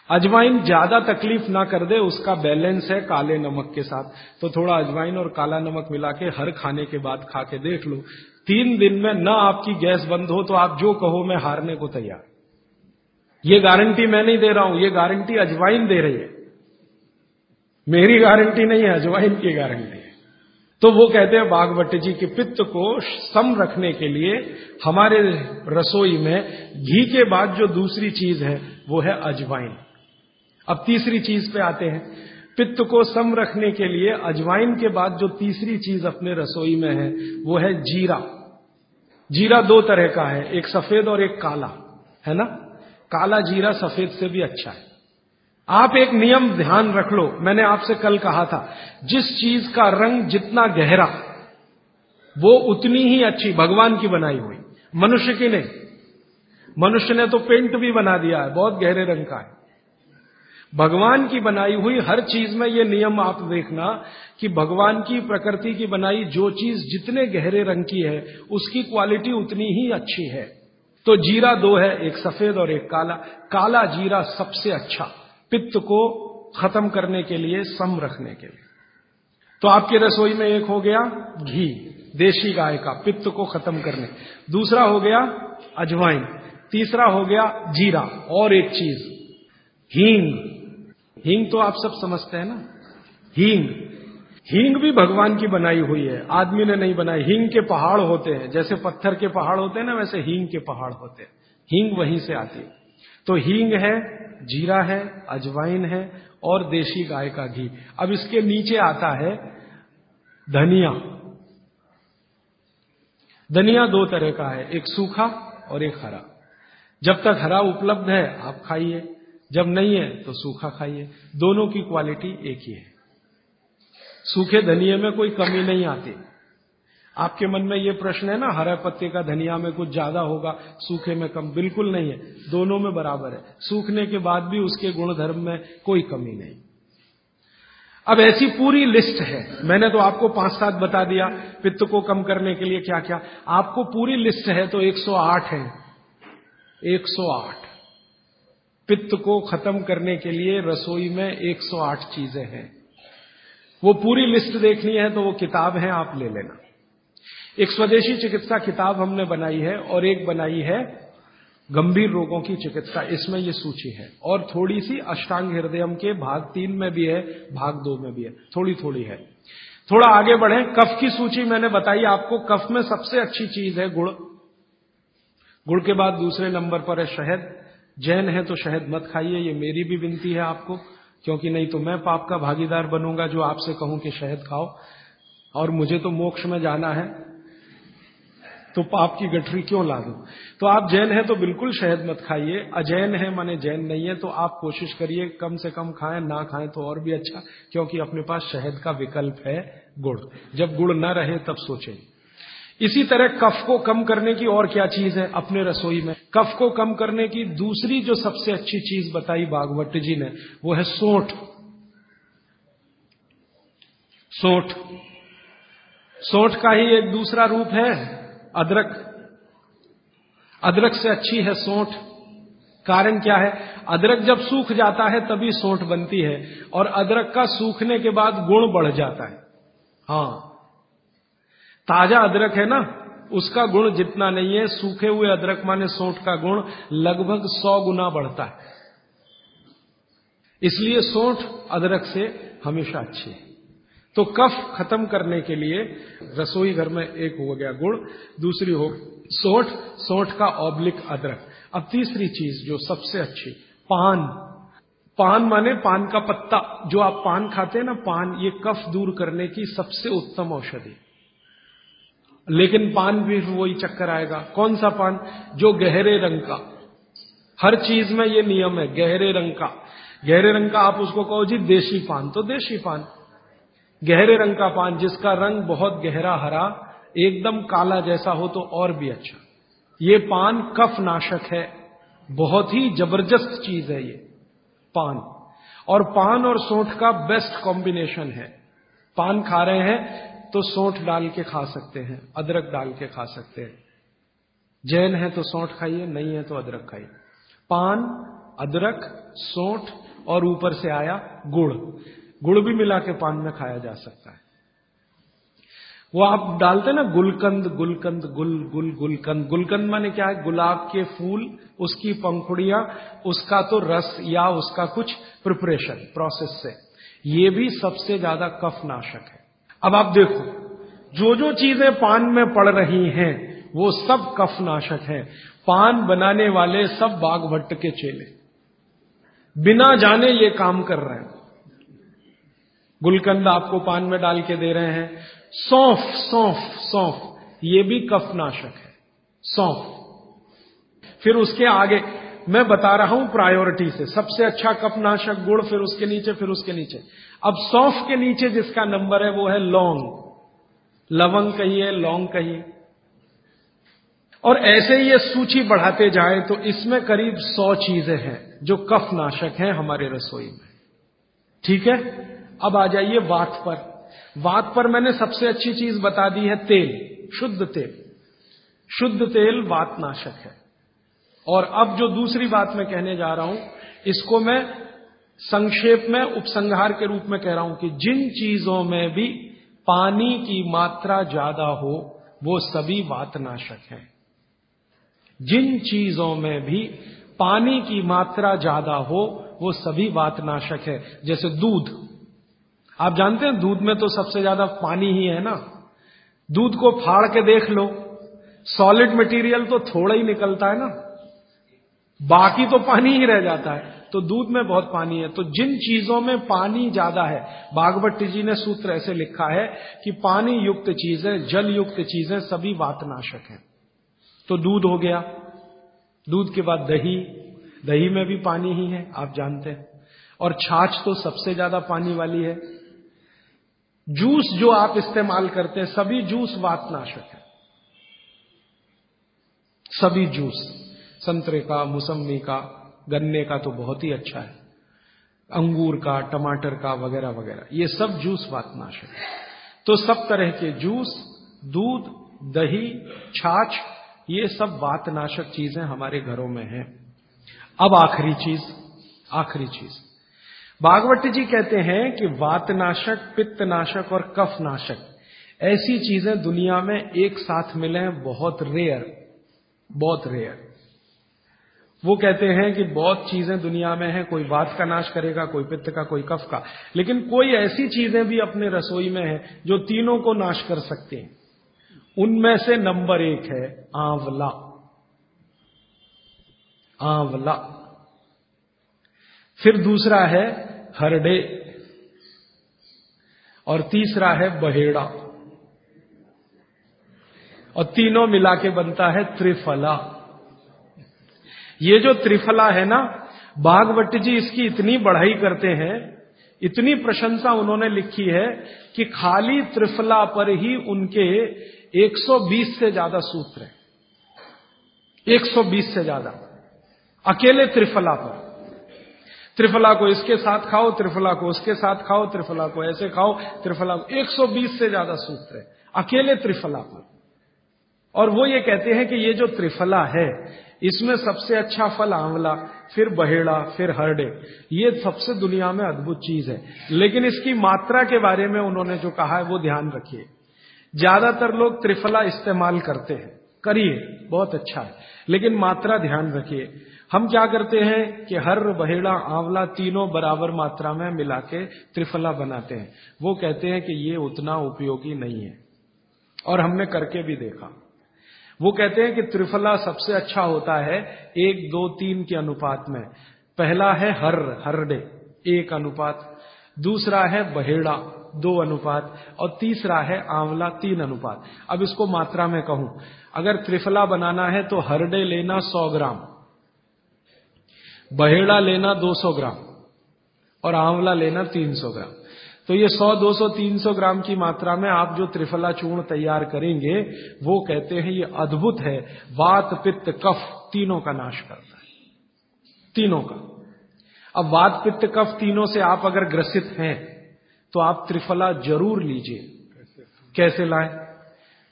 अजवाइन ज़्यादा तकलीफ़ ना कर दे, उसका बैलेंस है काले नमक के साथ। तो थोड़ा अजवाइन और काला नमक मिला के हर खाने के बाद खा के देख लो। तीन दिन में न आपकी गैस बंद हो तो आप जो कहो, मैं हारने को तैयार। ये गारंटी मैं नहीं दे रहा हूँ, ये गारंटी अजवाइन दे रही है। मेरी गारंटी नहीं है, अजवाइन की गारंटी है। तो वो कहते हैं बागवट जी के पित्त को सम रखने के लिए हमारे रसोई में घी के बाद जो दूसरी चीज़ है, वो है अजवाइन। अब तीसरी चीज़ पे आते हैं। पित्त को सम रखने के लिए अजवाइन के बाद जो तीसरी चीज़ अपने रसोई में है, वो है जीरा। जीरा दो तरह का है, एक सफ़ेद और एक काला। है ना? काला जीरा सफ़ेद से भी अच्छा है। आप एक नियम ध्यान रख लो। मैंने आपसे कल कहा था, जिस चीज़ का रंग जितना गहरा, वो उतनी ही अच्छी, भगवान की बनाई हुई। मनुष्य की नहीं। मनुष्य ने तो पेंट भी बना दिया है, बहुत गहरे रंग का है। भगवान की बनाई हुई हर चीज़ में ये नियम आप देखना कि भगवान की प्रकृति की बनाई जो चीज़ जितने गहरे रंग की है, उसकी क्वालिटी उतनी ही अच्छी है। तो जीरा दो है, एक सफ़ेद और एक काला। काला जीरा सबसे अच्छा। पित्त को खत्म करने के लिए, सम रखने के लिए। तो आपकी रसोई में एक हो गया घी, देशी गाय का, पित्त को खत्म करने। दूसरा हो गया अजवाइन। तीसरा हो गया जीरा, और एक चीज़, हींग। हींग तो आप सब समझते हैं ना? हींग। हींग भी भगवान की बनाई हुई है, आदमी ने नहीं बनाई। हींग के पहाड़ होते हैं, जैसे पत्थर के पहाड़ होते हैं ना, वैसे हींग के पहाड़ होते हैं। हींग वहीं से आती है। तो हींग है, जीरा है, अजवाइन है और देशी गाय का घी। अब इसके नीचे आता है धनिया। धनिया दो तरह का है, एक सूखा और एक हरा। जब तक हरा उपलब्ध है, आप खाइए। जब नहीं है तो सूखा खाइए। दोनों की क्वालिटी एक ही है। सूखे धनिये में कोई कमी नहीं आती। आपके मन में ये प्रश्न है ना, हरे पत्ते का धनिया में कुछ ज़्यादा होगा, सूखे में कम, बिल्कुल नहीं है, दोनों में बराबर है। सूखने के बाद भी उसके गुणधर्म में कोई कमी नहीं। अब ऐसी पूरी लिस्ट है, मैंने तो आपको पाँच सात बता दिया, पित्त को कम करने के लिए क्या क्या आपको पूरी लिस्ट है तो 108 है। 108 पित्त को खत्म करने के लिए रसोई में 108 चीज़ें हैं। वो पूरी लिस्ट देखनी है तो वो किताब है, आप ले लेना। एक स्वदेशी चिकित्सा किताब हमने बनाई है और एक बनाई है गंभीर रोगों की चिकित्सा। इसमें ये सूची है। और थोड़ी सी अष्टांग हृदयम के भाग तीन में भी है, भाग दो में भी है। थोड़ी थोड़ी है। थोड़ा आगे बढ़े। कफ की सूची मैंने बताई। आपको कफ में सबसे अच्छी चीज़ है गुड़। गुड़ के बाद दूसरे नंबर पर है शहद। जैन है तो शहद मत खाइए, ये मेरी भी विनती है आपको। क्योंकि नहीं तो मैं पाप का भागीदार बनूँगा जो आपसे कहूँ कि शहद खाओ। और मुझे तो मोक्ष में जाना है। तो पाप की गठरी क्यों ला दू तो आप जैन हैं तो बिल्कुल शहद मत खाइए। अजैन है माने जैन नहीं है तो आप कोशिश करिए कम से कम खाएँ, ना खाएँ तो और भी अच्छा क्योंकि अपने पास शहद का विकल्प है गुड़। जब गुड़ ना रहे तब सोचें। इसी तरह कफ को कम करने की और क्या चीज़ है अपने रसोई में? कफ को कम करने की दूसरी जो सबसे अच्छी चीज़ बताई बागवट जी ने, वो है सोठ। सोठ। सोठ का ही एक दूसरा रूप है। अदरक। अदरक से अच्छी है सोठ। कारण क्या है? अदरक जब सूख जाता है, तभी सोठ बनती है और अदरक का सूखने के बाद गुण बढ़ जाता है। हाँ। ताज़ा अदरक है ना, उसका गुण जितना नहीं है, सूखे हुए अदरक माने सोठ का गुण लगभग सौ गुना बढ़ता है। इसलिए सोठ अदरक से हमेशा अच्छी है। तो कफ खत्म करने के लिए रसोई घर में एक हो गया गुड़, दूसरी हो सोठ सोठ का ऑब्लिक अदरक। अब तीसरी चीज़ जो सबसे अच्छी, पान। पान माने पान का पत्ता। जो आप पान खाते हैं ना, पान, ये कफ दूर करने की सबसे उत्तम औषधि। लेकिन पान भी वही चक्कर आएगा। कौन सा पान? जो गहरे रंग का। हर चीज़ में ये नियम है, गहरे रंग का। गहरे रंग का आप उसको कहो जी, देशी पान। तो देशी पान। गहरे रंग का पान, जिसका रंग बहुत गहरा हरा, एकदम काला जैसा हो तो और भी अच्छा। ये पान कफ नाशक है। बहुत ही ज़बरदस्त चीज़ है ये पान। और पान और सोंठ का बेस्ट कॉम्बिनेशन है। पान खा रहे हैं तो सोंठ डाल के खा सकते हैं, अदरक डाल के खा सकते हैं। जैन है तो सोंठ खाइए, नहीं है तो अदरक खाइए। पान, अदरक, सोंठ और ऊपर से आया गुड़। गुड़ भी मिला के पान में खाया जा सकता है। वो आप डालते ना, गुलकंद गुलकंद, गुल गुल, गुलकंद। गुलकंद माने क्या है? गुलाब के फूल, उसकी पंखुड़ियाँ, उसका तो रस या उसका कुछ प्रिपरेशन प्रोसेस से। ये भी सबसे ज़्यादा कफ नाशक है। अब आप देखो जो जो चीज़ें पान में पड़ रही हैं, वो सब कफ नाशक है। पान बनाने वाले सब बाघ भट्ट के चेले। बिना जाने ये काम कर रहे हैं। गुलकंद आपको पान में डाल के दे रहे हैं। सौंफ सौंफ सौंफ, ये भी कफनाशक है। सौंफ। फिर उसके आगे, मैं बता रहा हूँ प्रायोरिटी से। सबसे अच्छा कफनाशक गुड़, फिर उसके नीचे, फिर उसके नीचे। अब सौंफ के नीचे जिसका नंबर है, वो है लौंग। लवंग कहिए लौंग कहिए और ऐसे ही ये सूची बढ़ाते जाए तो इसमें करीब सौ चीज़ें हैं, जो कफनाशक हैं हमारे रसोई में। ठीक है? अब आ जाइए वात पर। वात पर मैंने सबसे अच्छी चीज़ बता दी है तेल, शुद्ध तेल। शुद्ध तेल वातनाशक है। और अब जो दूसरी बात मैं कहने जा रहा हूँ, इसको मैं संक्षेप में, उपसंहार के रूप में कह रहा हूँ कि जिन चीज़ों में भी पानी की मात्रा ज़्यादा हो, वो सभी वातनाशक हैं। जिन चीज़ों में भी पानी की मात्रा ज़्यादा हो, वो सभी वातनाशक है। जैसे दूध। आप जानते हैं दूध में तो सबसे ज़्यादा पानी ही है ना? दूध को फाड़ के देख लो। सॉलिड मटेरियल तो थोड़ा ही निकलता है ना? बाकी तो पानी ही रह जाता है। तो दूध में बहुत पानी है। तो जिन चीज़ों में पानी ज़्यादा है बागवती जी ने सूत्र ऐसे लिखा है कि पानी युक्त चीज़ें, जल युक्त चीज़ें सभी वातनाशक हैं। तो दूध हो गया। दूध के बाद दही। दही में भी पानी ही है, आप जानते हैं। और छाछ तो सबसे ज़्यादा पानी वाली है। जूस जो आप इस्तेमाल करते हैं, सभी जूस वातनाशक है। सभी जूस, संतरे का मौसमी का, गन्ने का तो बहुत ही अच्छा है। अंगूर का, टमाटर का, वगैरह वगैरह, ये सब जूस वातनाशक है। तो सब तरह के जूस, दूध, दही, छाछ, ये सब वातनाशक चीज़ें हमारे घरों में हैं। अब आखिरी चीज़ आखिरी चीज़। भागवत जी कहते हैं कि वातनाशक, पित्तनाशक और कफनाशक, ऐसी चीज़ें दुनिया में एक साथ मिले हैं बहुत रेयर बहुत रेयर वो कहते हैं कि बहुत चीज़ें दुनिया में हैं, कोई बात का नाश करेगा, कोई पित्त का, कोई कफ का। लेकिन कोई ऐसी चीज़ें भी अपने रसोई में है जो तीनों को नाश कर सकते हैं। उनमें से नंबर एक है, आंवला। आंवला। फिर दूसरा है हरडे और तीसरा है बहेड़ा। और तीनों मिला के बनता है त्रिफला। ये जो त्रिफला है ना बागवट जी इसकी इतनी बढ़ाई करते हैं, इतनी प्रशंसा उन्होंने लिखी है कि खाली त्रिफला पर ही उनके 120 से ज़्यादा सूत्र हैं। 120 से ज़्यादा। अकेले त्रिफला पर। त्रिफला को इसके साथ खाओ, त्रिफला को उसके साथ खाओ, त्रिफला को ऐसे खाओ, त्रिफला को। 120 से ज़्यादा सूत्र है। अकेले त्रिफला पर और वो ये कहते हैं कि ये जो त्रिफला है, इसमें सबसे अच्छा फल आंवला, फिर बहेड़ा, फिर हरडे। ये सबसे दुनिया में अद्भुत चीज़ है। लेकिन इसकी मात्रा के बारे में उन्होंने जो कहा है, वो ध्यान रखिए। ज़्यादातर लोग त्रिफला इस्तेमाल करते हैं। करिए, बहुत अच्छा है। लेकिन मात्रा ध्यान रखिए। हम क्या करते हैं कि हर बहेड़ा, आंवला तीनों बराबर मात्रा में मिला के त्रिफला बनाते हैं। वो कहते हैं कि ये उतना उपयोगी नहीं है। और हमने करके भी देखा। वो कहते हैं कि त्रिफला सबसे अच्छा होता है एक, दो, तीन के अनुपात में। पहला है हर, हरडे, एक अनुपात। दूसरा है बहेड़ा, दो अनुपात। और तीसरा है आंवला, तीन अनुपात। अब इसको मात्रा में कहूँ। अगर त्रिफला बनाना है तो हरडे लेना सौ ग्राम। बहेड़ा लेना दो सौ ग्राम और आंवला लेना तीन सौ ग्राम। तो ये 100, 200, 300 ग्राम की मात्रा में आप जो त्रिफला चूर्ण तैयार करेंगे वो कहते हैं ये अद्भुत है। वात पित्त कफ तीनों का नाश करता है। तीनों का। अब वात पित्त कफ तीनों से आप अगर ग्रसित हैं तो आप त्रिफला ज़रूर लीजिए। कैसे लाएँ?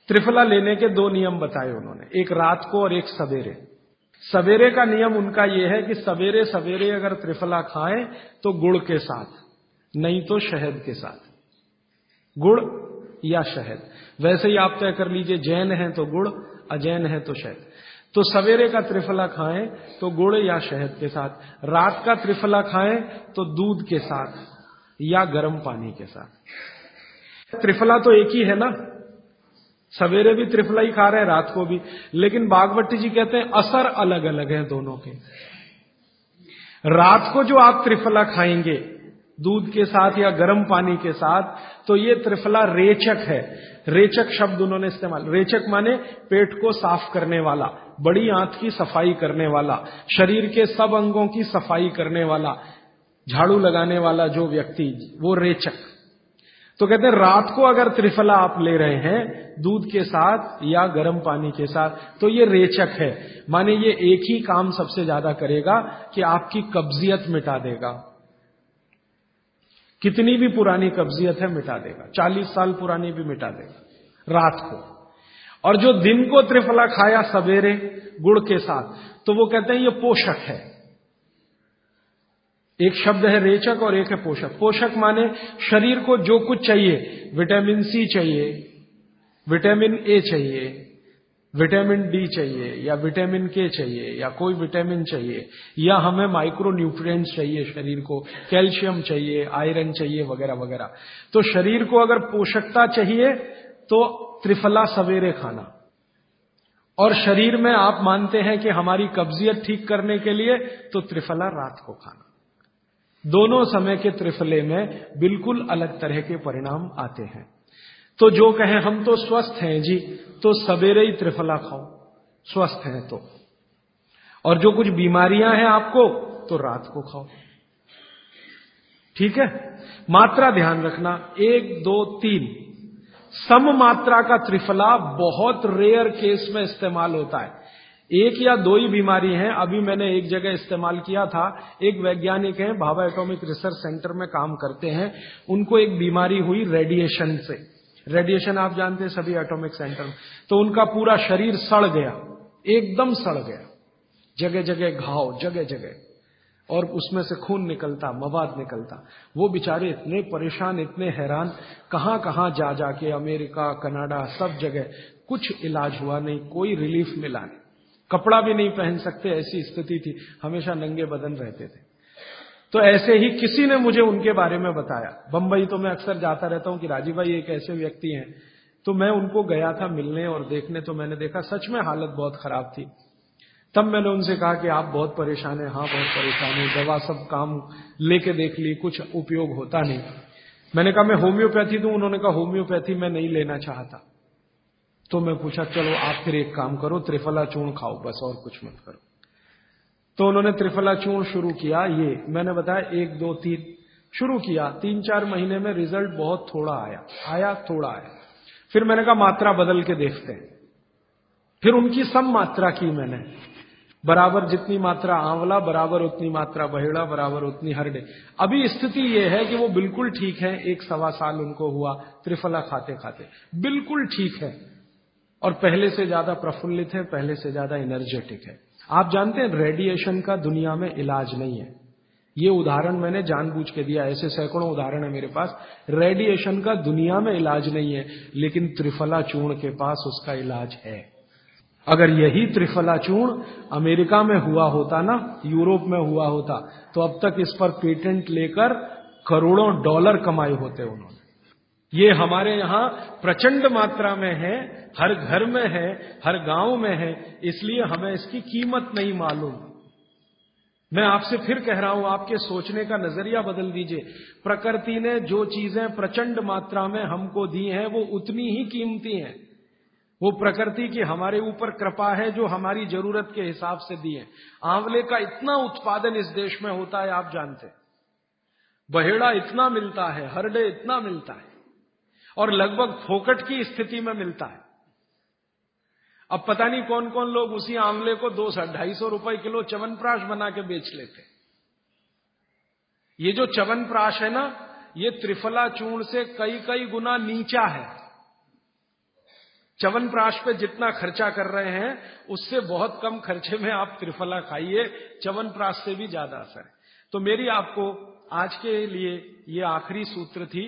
त्रिफला लेने के दो नियम बताए उन्होंने। एक रात को और एक सवेरे। सवेरे का नियम उनका यह है कि सवेरे सवेरे अगर त्रिफला खाएँ तो गुड़ के साथ, नहीं तो शहद के साथ। गुड़ या शहद। वैसे ही आप तय कर लीजिए, जैन है तो गुड़, अजैन है तो शहद। तो सवेरे का त्रिफला खाएँ तो गुड़ या शहद के साथ। रात का त्रिफला खाएँ तो दूध के साथ या गर्म पानी के साथ। त्रिफला तो एक ही है ना? सवेरे भी त्रिफला ही खा रहे हैं, रात को भी। लेकिन बागवती जी कहते हैं, असर अलग अलग है दोनों के। रात को जो आप त्रिफला खाएँगे, दूध के साथ या गर्म पानी के साथ तो ये त्रिफला रेचक है। रेचक शब्द उन्होंने इस्तेमाल, रेचक माने पेट को साफ़ करने वाला, बड़ी आंत की सफ़ाई करने वाला, शरीर के सब अंगों की सफ़ाई करने वाला, झाड़ू लगाने वाला जो व्यक्ति, वो रेचक। तो कहते हैं, रात को अगर त्रिफला आप ले रहे हैं, दूध के साथ या गर्म पानी के साथ तो ये रेचक है। माने ये एक ही काम सबसे ज़्यादा करेगा कि आपकी कब्जियत मिटा देगा। कितनी भी पुरानी कब्जियत है, मिटा देगा। चालीस साल पुरानी भी मिटा देगा, रात को। और जो दिन को त्रिफला खाया सवेरे, गुड़ के साथ तो वो कहते हैं, ये पोषक है। एक शब्द है रेचक और एक है पोषक। पोषक माने शरीर को जो कुछ चाहिए। विटामिन सी चाहिए, विटामिन ए चाहिए, विटामिन डी चाहिए, या विटामिन के चाहिए, या कोई विटामिन चाहिए, या हमें माइक्रो न्यूट्रिएंट्स चाहिए शरीर को, कैल्शियम चाहिए, आयरन चाहिए, वगैरह वगैरह। तो शरीर को अगर पोषकता चाहिए तो त्रिफला सवेरे खाना। और शरीर में आप मानते हैं कि हमारी कब्जियत ठीक करने के लिए तो त्रिफला रात को खाना। दोनों समय के त्रिफले में बिल्कुल अलग तरह के परिणाम आते हैं। तो जो कहें, हम तो स्वस्थ हैं जी तो सवेरे ही त्रिफला खाओ, स्वस्थ हैं तो। और जो कुछ बीमारियाँ हैं आपको तो रात को खाओ। ठीक है? मात्रा ध्यान रखना, एक, दो, तीन। सम मात्रा का त्रिफला बहुत रेयर केस में इस्तेमाल होता है। एक या दो ही बीमारी हैं। अभी मैंने एक जगह इस्तेमाल किया था। एक वैज्ञानिक हैं भाभा एटॉमिक रिसर्च सेंटर में काम करते हैं। उनको एक बीमारी हुई रेडिएशन से। रेडिएशन आप जानते हैं सभी एटॉमिक सेंटर में। तो उनका पूरा शरीर सड़ गया। एकदम सड़ गया। जगह जगह घाव जगह जगह और उसमें से खून निकलता, मवाद निकलता। वो बेचारे इतने परेशान, इतने हैरान कहाँ कहाँ जा जाके अमेरिका, कनाडा, सब जगह कुछ इलाज हुआ नहीं, कोई रिलीफ मिला नहीं। कपड़ा भी नहीं पहन सकते, ऐसी स्थिति थी। हमेशा नंगे बदन रहते थे। तो ऐसे ही किसी ने मुझे उनके बारे में बताया। बंबई तो मैं अक्सर जाता रहता हूँ कि राजीव भाई एक ऐसे व्यक्ति हैं। तो मैं उनको गया था मिलने और देखने तो मैंने देखा सच में हालत बहुत खराब थी। तब मैंने उनसे कहा कि आप बहुत परेशान हैं हाँ बहुत परेशान है। दवा सब काम लेके देख ली, कुछ उपयोग होता नहीं। मैंने कहा, मैं होम्योपैथी दूँ? उन्होंने कहा, होम्योपैथी मैं नहीं लेना चाहता। तो मैं पूछा, चलो, आप फिर एक काम करो, त्रिफला चूर्ण खाओ, बस और कुछ मत करो। तो उन्होंने त्रिफला चूर्ण शुरू किया, ये, मैंने बताया, एक, दो, तीन, शुरू किया, तीन, चार महीने में रिज़ल्ट बहुत थोड़ा आया आया, थोड़ा आया। फिर मैंने कहा, मात्रा बदल के देखते हैं। फिर उनकी सब मात्रा की मैंने, बराबर जितनी मात्रा आंवला, बराबर उतनी मात्रा बहेड़ा, बराबर उतनी हरडे। अभी स्थिति यह है कि वो बिल्कुल ठीक है, एक सवा साल उनको हुआ त्रिफला खाते खाते बिल्कुल ठीक है। और पहले से ज़्यादा प्रफुल्लित है, पहले से ज़्यादा एनर्जेटिक है। आप जानते हैं रेडिएशन का दुनिया में इलाज नहीं है। ये उदाहरण मैंने जानबूझ के दिया, ऐसे सैकड़ों उदाहरण है मेरे पास। रेडिएशन का दुनिया में इलाज नहीं है, लेकिन त्रिफला चूर्ण के पास उसका इलाज है। अगर यही त्रिफला चूर्ण अमेरिका में हुआ होता ना, यूरोप में हुआ होता तो अब तक इस पर पेटेंट लेकर करोड़ों डॉलर कमाए होते उन्होंने। ये हमारे यहाँ प्रचंड मात्रा में है, हर घर में है, हर गाँव में है, इसलिए हमें इसकी कीमत नहीं मालूम। मैं आपसे फिर कह रहा हूँ, आपके सोचने का नज़रिया बदल दीजिए। प्रकृति ने जो चीज़ें प्रचंड मात्रा में हमको दी हैं, वो उतनी ही कीमती हैं। वो प्रकृति की हमारे ऊपर कृपा है, जो हमारी ज़रूरत के हिसाब से दी है। आंवले का इतना उत्पादन इस देश में होता है, आप जानते बहेड़ा इतना मिलता है, हरडे इतना मिलता है। और लगभग फोकट की स्थिति में मिलता है। अब पता नहीं कौन कौन लोग उसी आंवले को दो सौ, ढाई सौ रुपए किलो चवनप्राश बना के बेच लेते ये जो चवनप्राश है ना, ये त्रिफला चूर्ण से कई कई गुना नीचा है। चवनप्राश पे जितना खर्चा कर रहे हैं, उससे बहुत कम खर्चे में आप त्रिफला खाइए चवनप्राश से भी ज़्यादा असर है। तो मेरी आपको आज के लिए ये आखिरी सूत्र थी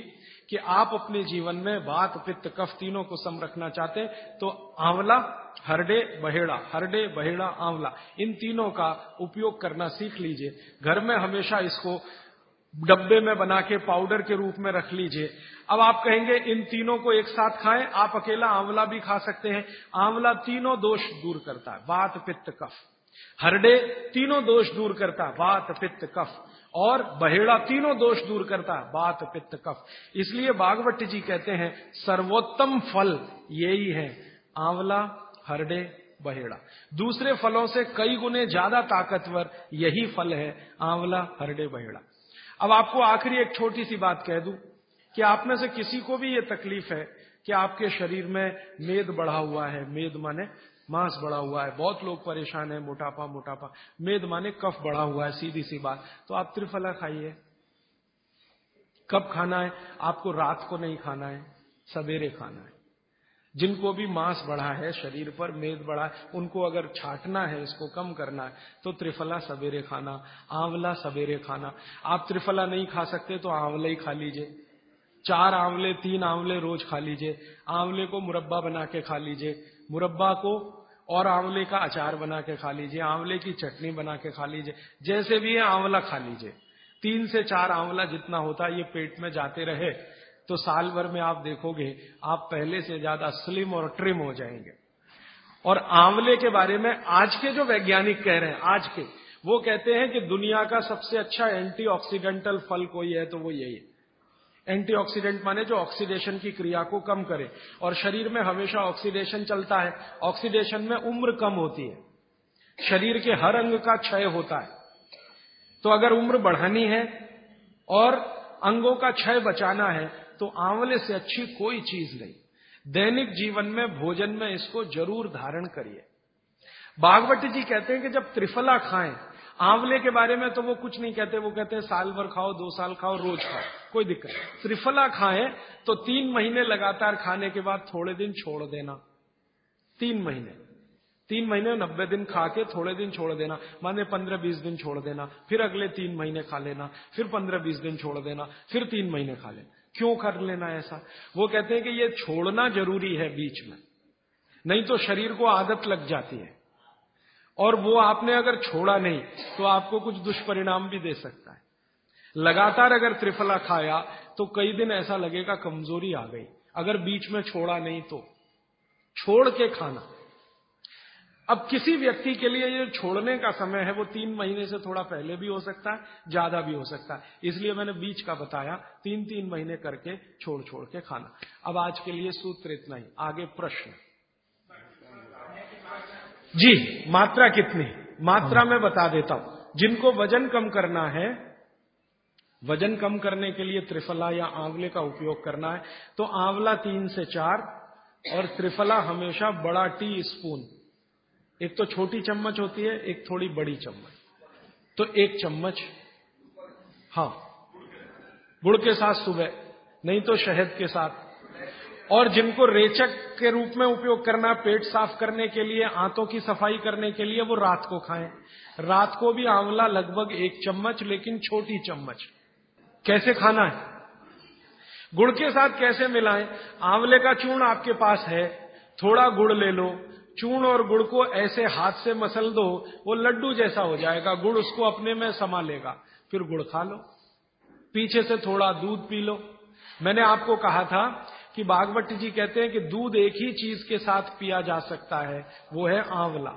कि आप अपने जीवन में वात पित्त, कफ तीनों को सम रखना चाहते तो आंवला, हरडे, बहेड़ा हरडे, बहेड़ा, आंवला, इन तीनों का उपयोग करना सीख लीजिए। घर में हमेशा इसको डब्बे में बना के, पाउडर के रूप में रख लीजिए। अब आप कहेंगे, इन तीनों को एक साथ खाएँ, आप अकेला आंवला भी खा सकते हैं। आंवला तीनों दोष दूर करता है वात पित्त, कफ। हरडे तीनों दोष दूर करता है वात पित्त, कफ। और बहेड़ा तीनों दोष दूर करता है। बात पित्त कफ। इसलिए बागवट जी कहते हैं, सर्वोत्तम फल यही है, आंवला, हरडे, बहेड़ा। दूसरे फलों से कई गुने ज़्यादा ताकतवर यही फल है, आंवला, हरडे, बहेड़ा। अब आपको आखिरी एक छोटी सी बात कह दूँ कि आप में से किसी को भी ये तकलीफ़ है कि आपके शरीर में मेद बढ़ा हुआ है, मेद माने मांस बढ़ा हुआ है, बहुत लोग परेशान है, मोटापा मोटापा। मेद माने कफ बढ़ा हुआ है, सीधी सी बात। तो आप त्रिफला खाइए। कब खाना है? आपको रात को नहीं खाना है, सवेरे खाना है। जिनको भी मांस बढ़ा है, शरीर पर मेद बढ़ा है, उनको अगर छाटना है, इसको कम करना है तो त्रिफला सवेरे खाना, आंवला सवेरे खाना। आप त्रिफला नहीं खा सकते तो आंवला ही खा लीजिए। चार आंवले, तीन आंवले रोज खा लीजिए। आंवले को मुरब्बा बना के खा लीजिए। मुरब्बा को और आंवले का अचार बना के खा लीजिए, आंवले की चटनी बना के खा लीजिए, जैसे भी है आंवला खा लीजिए। तीन से चार आंवला जितना होता है ये पेट में जाते रहे तो साल भर में आप देखोगे, आप पहले से ज़्यादा स्लिम और ट्रिम हो जाएँगे। और आंवले के बारे में आज के जो वैज्ञानिक कह रहे हैं, आज के, वो कहते हैं कि दुनिया का सबसे अच्छा एंटीऑक्सीडेंटल फल कोई है तो वो यही है। एंटीऑक्सीडेंट माने जो ऑक्सीडेशन की क्रिया को कम करे। और शरीर में हमेशा ऑक्सीडेशन चलता है। ऑक्सीडेशन में उम्र कम होती है। शरीर के हर अंग का क्षय होता है। तो अगर उम्र बढ़ानी है और अंगों का क्षय बचाना है तो आंवले से अच्छी कोई चीज़ नहीं। दैनिक जीवन में, भोजन में इसको ज़रूर धारण करिए। बागवती जी कहते हैं कि जब त्रिफला खाएँ आंवले के बारे में तो वो कुछ नहीं कहते, वो कहते हैं, साल भर खाओ, दो साल खाओ, रोज खाओ, कोई दिक्कत नहीं। त्रिफला खाएँ तो तीन महीने लगातार खाने के बाद थोड़े दिन छोड़ देना। तीन महीने। तीन महीने नब्बे दिन खा के थोड़े दिन छोड़ देना। माने पंद्रह बीस दिन छोड़ देना। फिर अगले तीन महीने खा लेना। फिर पंद्रह बीस दिन छोड़ देना। फिर तीन महीने खा लेना। क्यों कर लेना ऐसा? वो कहते हैं कि ये छोड़ना ज़रूरी है बीच में। नहीं तो शरीर को आदत लग जाती है। और वो आपने अगर छोड़ा नहीं तो आपको कुछ दुष्परिणाम भी दे सकता है। लगातार अगर त्रिफला खाया तो कई दिन ऐसा लगेगा कमज़ोरी आ गई। अगर बीच में छोड़ा नहीं तो। छोड़ के खाना। अब किसी व्यक्ति के लिए ये छोड़ने का समय है, वो तीन महीने से थोड़ा पहले भी हो सकता है, ज़्यादा भी हो सकता है। इसलिए मैंने बीच का बताया तीन तीन महीने करके छोड़ छोड़ के खाना। अब आज के लिए सूत्र इतना ही, आगे प्रश्न। जी मात्रा कितनी? मात्रा में बता देता हूँ। जिनको वज़न कम करना है वज़न कम करने के लिए त्रिफला या आंवले का उपयोग करना है। तो आंवला तीन से चार और त्रिफला हमेशा बड़ा टी स्पून। एक तो छोटी चम्मच होती है एक थोड़ी बड़ी चम्मच। तो एक चम्मच। हाँ। गुड़ के साथ सुबह नहीं तो शहद के साथ। और जिनको रेचक के रूप में उपयोग करना पेट साफ़ करने के लिए, आंतों की सफ़ाई करने के लिए, वो रात को खाएँ। रात को भी आंवला लगभग एक चम्मच, लेकिन छोटी चम्मच। कैसे खाना है? गुड़ के साथ कैसे मिलाएँ? आंवले का चूर्ण आपके पास है, थोड़ा गुड़ ले लो। चूर्ण और गुड़ को ऐसे हाथ से मसल दो, वो लड्डू जैसा हो जाएगा, गुड़ उसको अपने में समा लेगा। फिर गुड़ खा लो। पीछे से थोड़ा दूध पी लो। मैंने आपको कहा था कि बागवती जी कहते हैं कि दूध एक ही चीज़ के साथ पिया जा सकता है, वो है आंवला।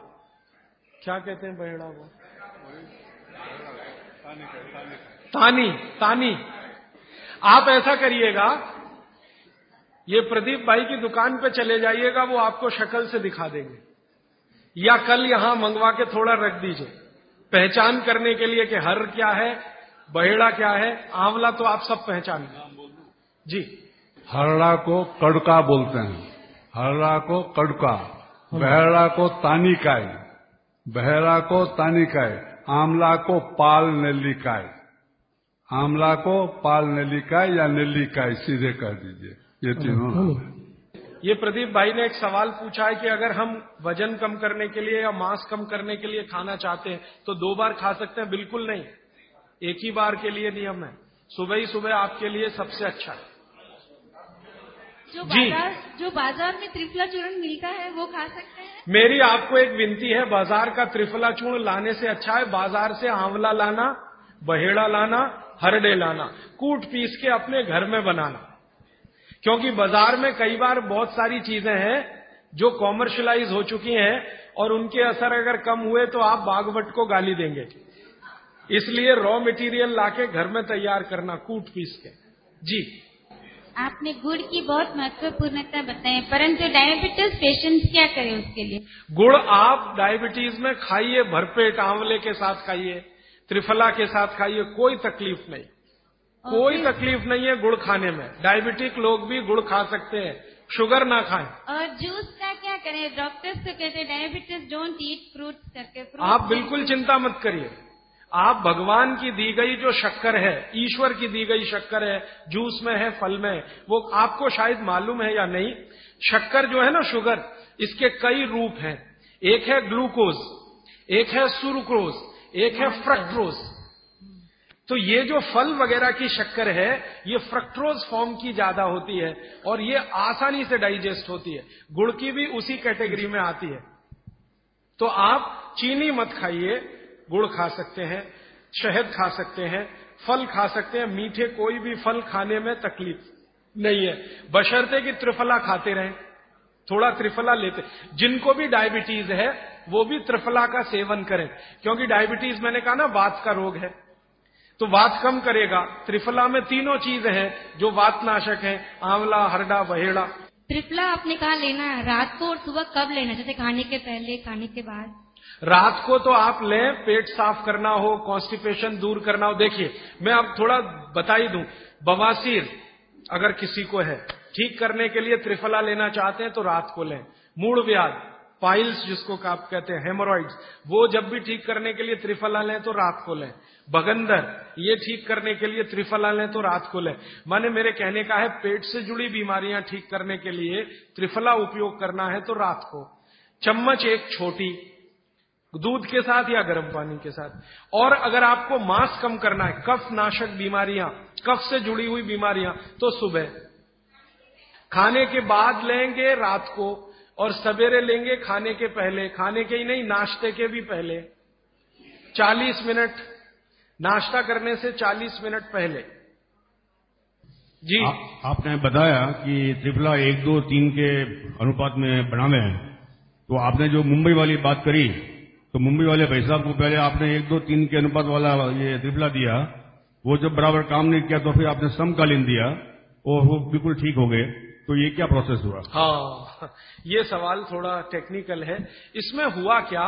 क्या कहते हैं बहेड़ा वो तानी तानी। आप ऐसा करिएगा, ये प्रदीप भाई की दुकान पे चले जाइएगा, वो आपको शक्ल से दिखा देंगे। या कल यहाँ मंगवा के थोड़ा रख दीजिए। पहचान करने के लिए कि हर क्या है, बहेड़ा क्या है, आंवला तो आप सब पहचान जी। हरड़ा को कड़का बोलते हैं। हरड़ा को कड़का बहरा को तानिकाय बहरा को तानिकाय आमला को पाल नेल्लिकाय आमला को पाल नेल्लिकाय या नेल्लिकाय सीधे कर दीजिए। ये तीनों ये प्रदीप भाई ने एक सवाल पूछा है कि अगर हम वज़न कम करने के लिए या मांस कम करने के लिए खाना चाहते हैं तो दो बार खा सकते हैं? बिल्कुल नहीं। एक ही बार के लिए नियम है। सुबह ही सुबह आपके लिए सबसे अच्छा है। जो बाज़ार जो बाज़ार में त्रिफला चूर्ण मिलता है वो खा सकते हैं? मेरी आपको एक विनती है बाज़ार का त्रिफला चूर्ण लाने से अच्छा है बाज़ार से आंवला लाना बहेड़ा लाना हरडे लाना कूट पीस के अपने घर में बनाना। क्योंकि बाज़ार में कई बार बहुत सारी चीज़ें हैं जो कॉमर्शलाइज हो चुकी हैं और उनके असर अगर कम हुए तो आप बागवट को गाली देंगे। इसलिए रॉ मटेरियल लाके घर में तैयार करना कूट पीस के। जी। आपने गुड़ की बहुत महत्वपूर्णता बताई परंतु डायबिटीज़ पेशेंट क्या करें उसके लिए? गुड़ आप डायबिटीज़ में खाइए भरपेट आंवले के साथ खाइए त्रिफला के साथ खाइए कोई तकलीफ़ नहीं। कोई तकलीफ़ नहीं है गुड़ खाने में। डायबिटिक लोग भी गुड़ खा सकते हैं। शुगर ना खाएँ। और जूस का क्या करें? डॉक्टर्स तो कहते हैं डायबिटीज़ डोंट ईट फ्रूट्स करके fruits आप बिल्कुल चिंता मत करिए। आप भगवान की दी गई जो शक्कर है, ईश्वर की दी गई शक्कर है, जूस में है, फल में, वो आपको शायद मालूम है या नहीं, शक्कर जो है ना, शुगर, इसके कई रूप हैं। एक है ग्लूकोज, एक है सुरुक्रोज, एक है फ्रक्ट्रोज तो ये जो फल वगैरह की शक्कर है, ये फ्रक्ट्रोज फॉर्म की ज़्यादा होती है और ये आसानी से डाइजेस्ट होती है। गुड़ की भी उसी कैटेगरी में आती है। तो आप चीनी मत खाइए गुड़ खा सकते हैं, शहद खा सकते हैं, फल खा सकते हैं, मीठे कोई भी फल खाने में तकलीफ़ नहीं है। बशर्ते कि त्रिफला खाते रहें, थोड़ा त्रिफला लेते। जिनको भी डायबिटीज़ है, वो भी त्रिफला का सेवन करें। क्योंकि डायबिटीज़, मैंने कहा ना, वात का रोग है। तो वात कम करेगा। त्रिफला में तीनों चीज़ है, जो वात नाशक है, आंवला, हरडा, बहेड़ा। त्रिफला आपने कहा लेना है। रात को और सुबह कब लेना जैसे खाने के पहले, खाने के बाद। रात को तो आप लें, पेट साफ़ करना हो कॉन्स्टिपेशन दूर करना हो। देखिए, मैं अब थोड़ा बता ही दूँ। बवासीर, अगर किसी को है, ठीक करने के लिए त्रिफला लेना चाहते हैं तो रात को लें। मूड व्याध, पाइल्स जिसको आप कहते हैं हेमोरॉइड्स वो जब भी ठीक करने के लिए त्रिफला लें तो रात को लें। बगंदर, ये ठीक करने के लिए त्रिफला लें तो रात को लें। माने मेरे कहने का है, पेट से जुड़ी बीमारियाँ ठीक करने के लिए त्रिफला उपयोग करना है तो रात को। चम्मच एक छोटी दूध के साथ या गर्म पानी के साथ? और अगर आपको मांस कम करना है कफ नाशक बीमारियाँ कफ से जुड़ी हुई बीमारियाँ तो सुबह। खाने के बाद लेंगे रात को और सवेरे लेंगे खाने के पहले। खाने के ही नहीं नाश्ते के भी पहले। 40 मिनट। नाश्ता करने से 40 मिनट पहले। जी। आ, आपने बताया कि त्रिफला एक दो तीन के अनुपात में बनावे हैं। तो आपने जो मुंबई वाली बात करी तो मुंबई वाले भाई साहब को पहले आपने एक दो तीन के अनुपात वाला ये त्रिफला दिया, वो जब बराबर काम नहीं किया तो फिर आपने समकालीन दिया और वो बिल्कुल ठीक हो गए। तो ये क्या प्रोसेस हुआ? हाँ ये सवाल थोड़ा टेक्निकल है। इसमें हुआ क्या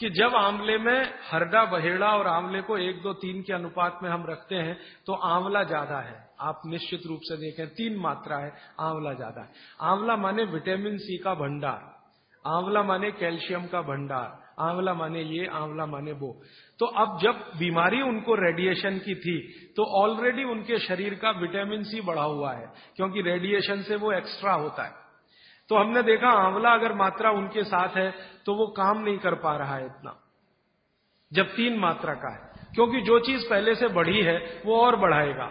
कि जब आंवले में हरडा बहेड़ा और आंवले को एक दो तीन के अनुपात में हम रखते हैं तो आंवला ज़्यादा है। आप निश्चित रूप से देखें, तीन मात्रा है, आंवला ज़्यादा है। आंवला माने विटामिन सी का भंडार, आंवला माने कैल्शियम का भंडार। आंवला माने ये, आंवला माने वो। तो अब जब बीमारी उनको रेडिएशन की थी तो ऑलरेडी उनके शरीर का विटामिन सी बढ़ा हुआ है, क्योंकि रेडिएशन से वो एक्स्ट्रा होता है। तो हमने देखा आंवला अगर मात्रा उनके साथ है तो वो काम नहीं कर पा रहा है इतना, जब तीन मात्रा का है। क्योंकि जो चीज़ पहले से बढ़ी है, वो और बढ़ाएगा।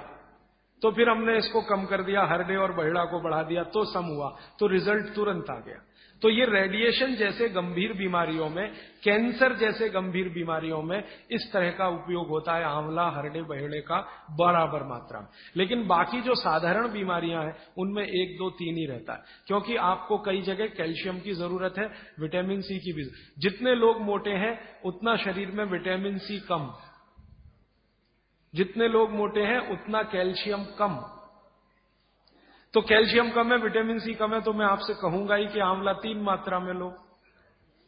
तो फिर हमने इसको कम कर दिया हरडे और बहिड़ा को बढ़ा दिया तो सम हुआ तो रिज़ल्ट तुरंत आ गया। तो ये रेडिएशन जैसे गंभीर बीमारियों में कैंसर जैसे गंभीर बीमारियों में इस तरह का उपयोग होता है, आंवला, हरडे, बहेड़े का बराबर मात्रा में। लेकिन बाकी जो साधारण बीमारियाँ हैं, उनमें एक, दो, तीन ही रहता है। क्योंकि आपको कई जगह कैल्शियम की ज़रूरत है, विटामिन सी की भी जितने लोग मोटे हैं, उतना शरीर में विटामिन सी कम। जितने लोग मोटे हैं, उतना कैल्शियम कम। तो कैल्शियम कम है, विटामिन सी कम है तो मैं आपसे कहूँगा ही कि आंवला तीन मात्रा में लो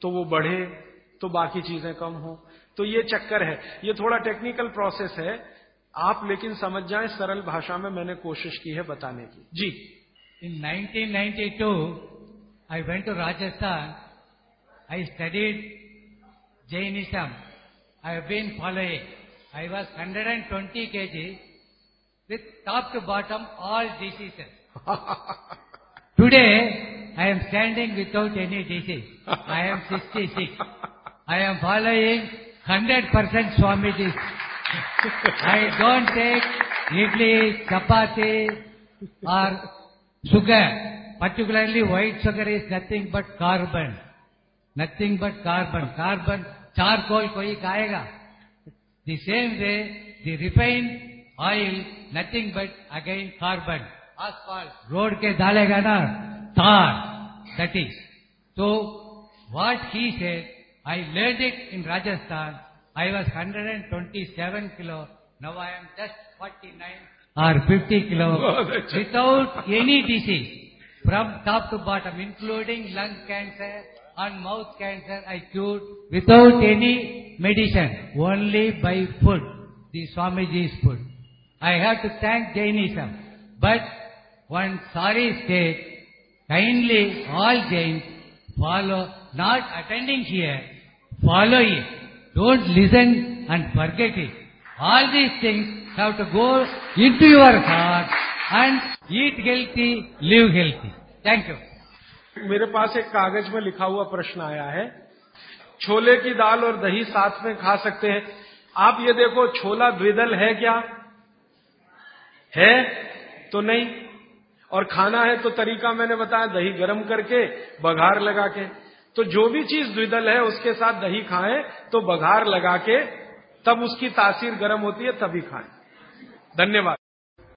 तो वो बढ़े तो बाकी चीज़ें कम हो। तो ये चक्कर है। ये थोड़ा टेक्निकल प्रोसेस है। आप लेकिन समझ जाए, सरल भाषा में मैंने कोशिश की है बताने की। जी। In 1992 I went to Rajasthan I studied Jainism I have been following I was 120 kg with top to bottom all diseases. Today, I am standing without any disease. I am 66. I am following 100% Swamiji's. I don't take idli, chapati or sugar. Particularly white sugar is nothing but carbon. Nothing but carbon. Carbon, charcoal koi खाएगा. The same way, the refined oil, nothing but again carbon. asphalt. Road ke dalega na tar. That is. So what he said, I learned it in Rajasthan. I was 127 kilo. Now I am just 49 or 50 kilo [LAUGHS] without any disease from top to bottom, including lung cancer and mouth cancer. I cured without any medicine, only by food, the Swamiji's food. I have to thank Jainism. But one sorry state, kindly all Jains follow, not attending here, follow it. Don't listen and forget it. All these things have to go into your heart and eat healthy, live healthy. Thank you. मेरे पास एक कागज़ में लिखा हुआ प्रश्न आया है छोले की दाल और दही साथ में खा सकते हैं आप ये देखो छोला द्विदल है क्या है तो नहीं और खाना है तो तरीका मैंने बताया, दही गर्म करके, बघार लगा के। तो जो भी चीज़ द्विदल है, उसके साथ दही खाएँ तो बघार लगा के, तब उसकी तासीर गर्म होती है, तभी खाएँ। धन्यवाद।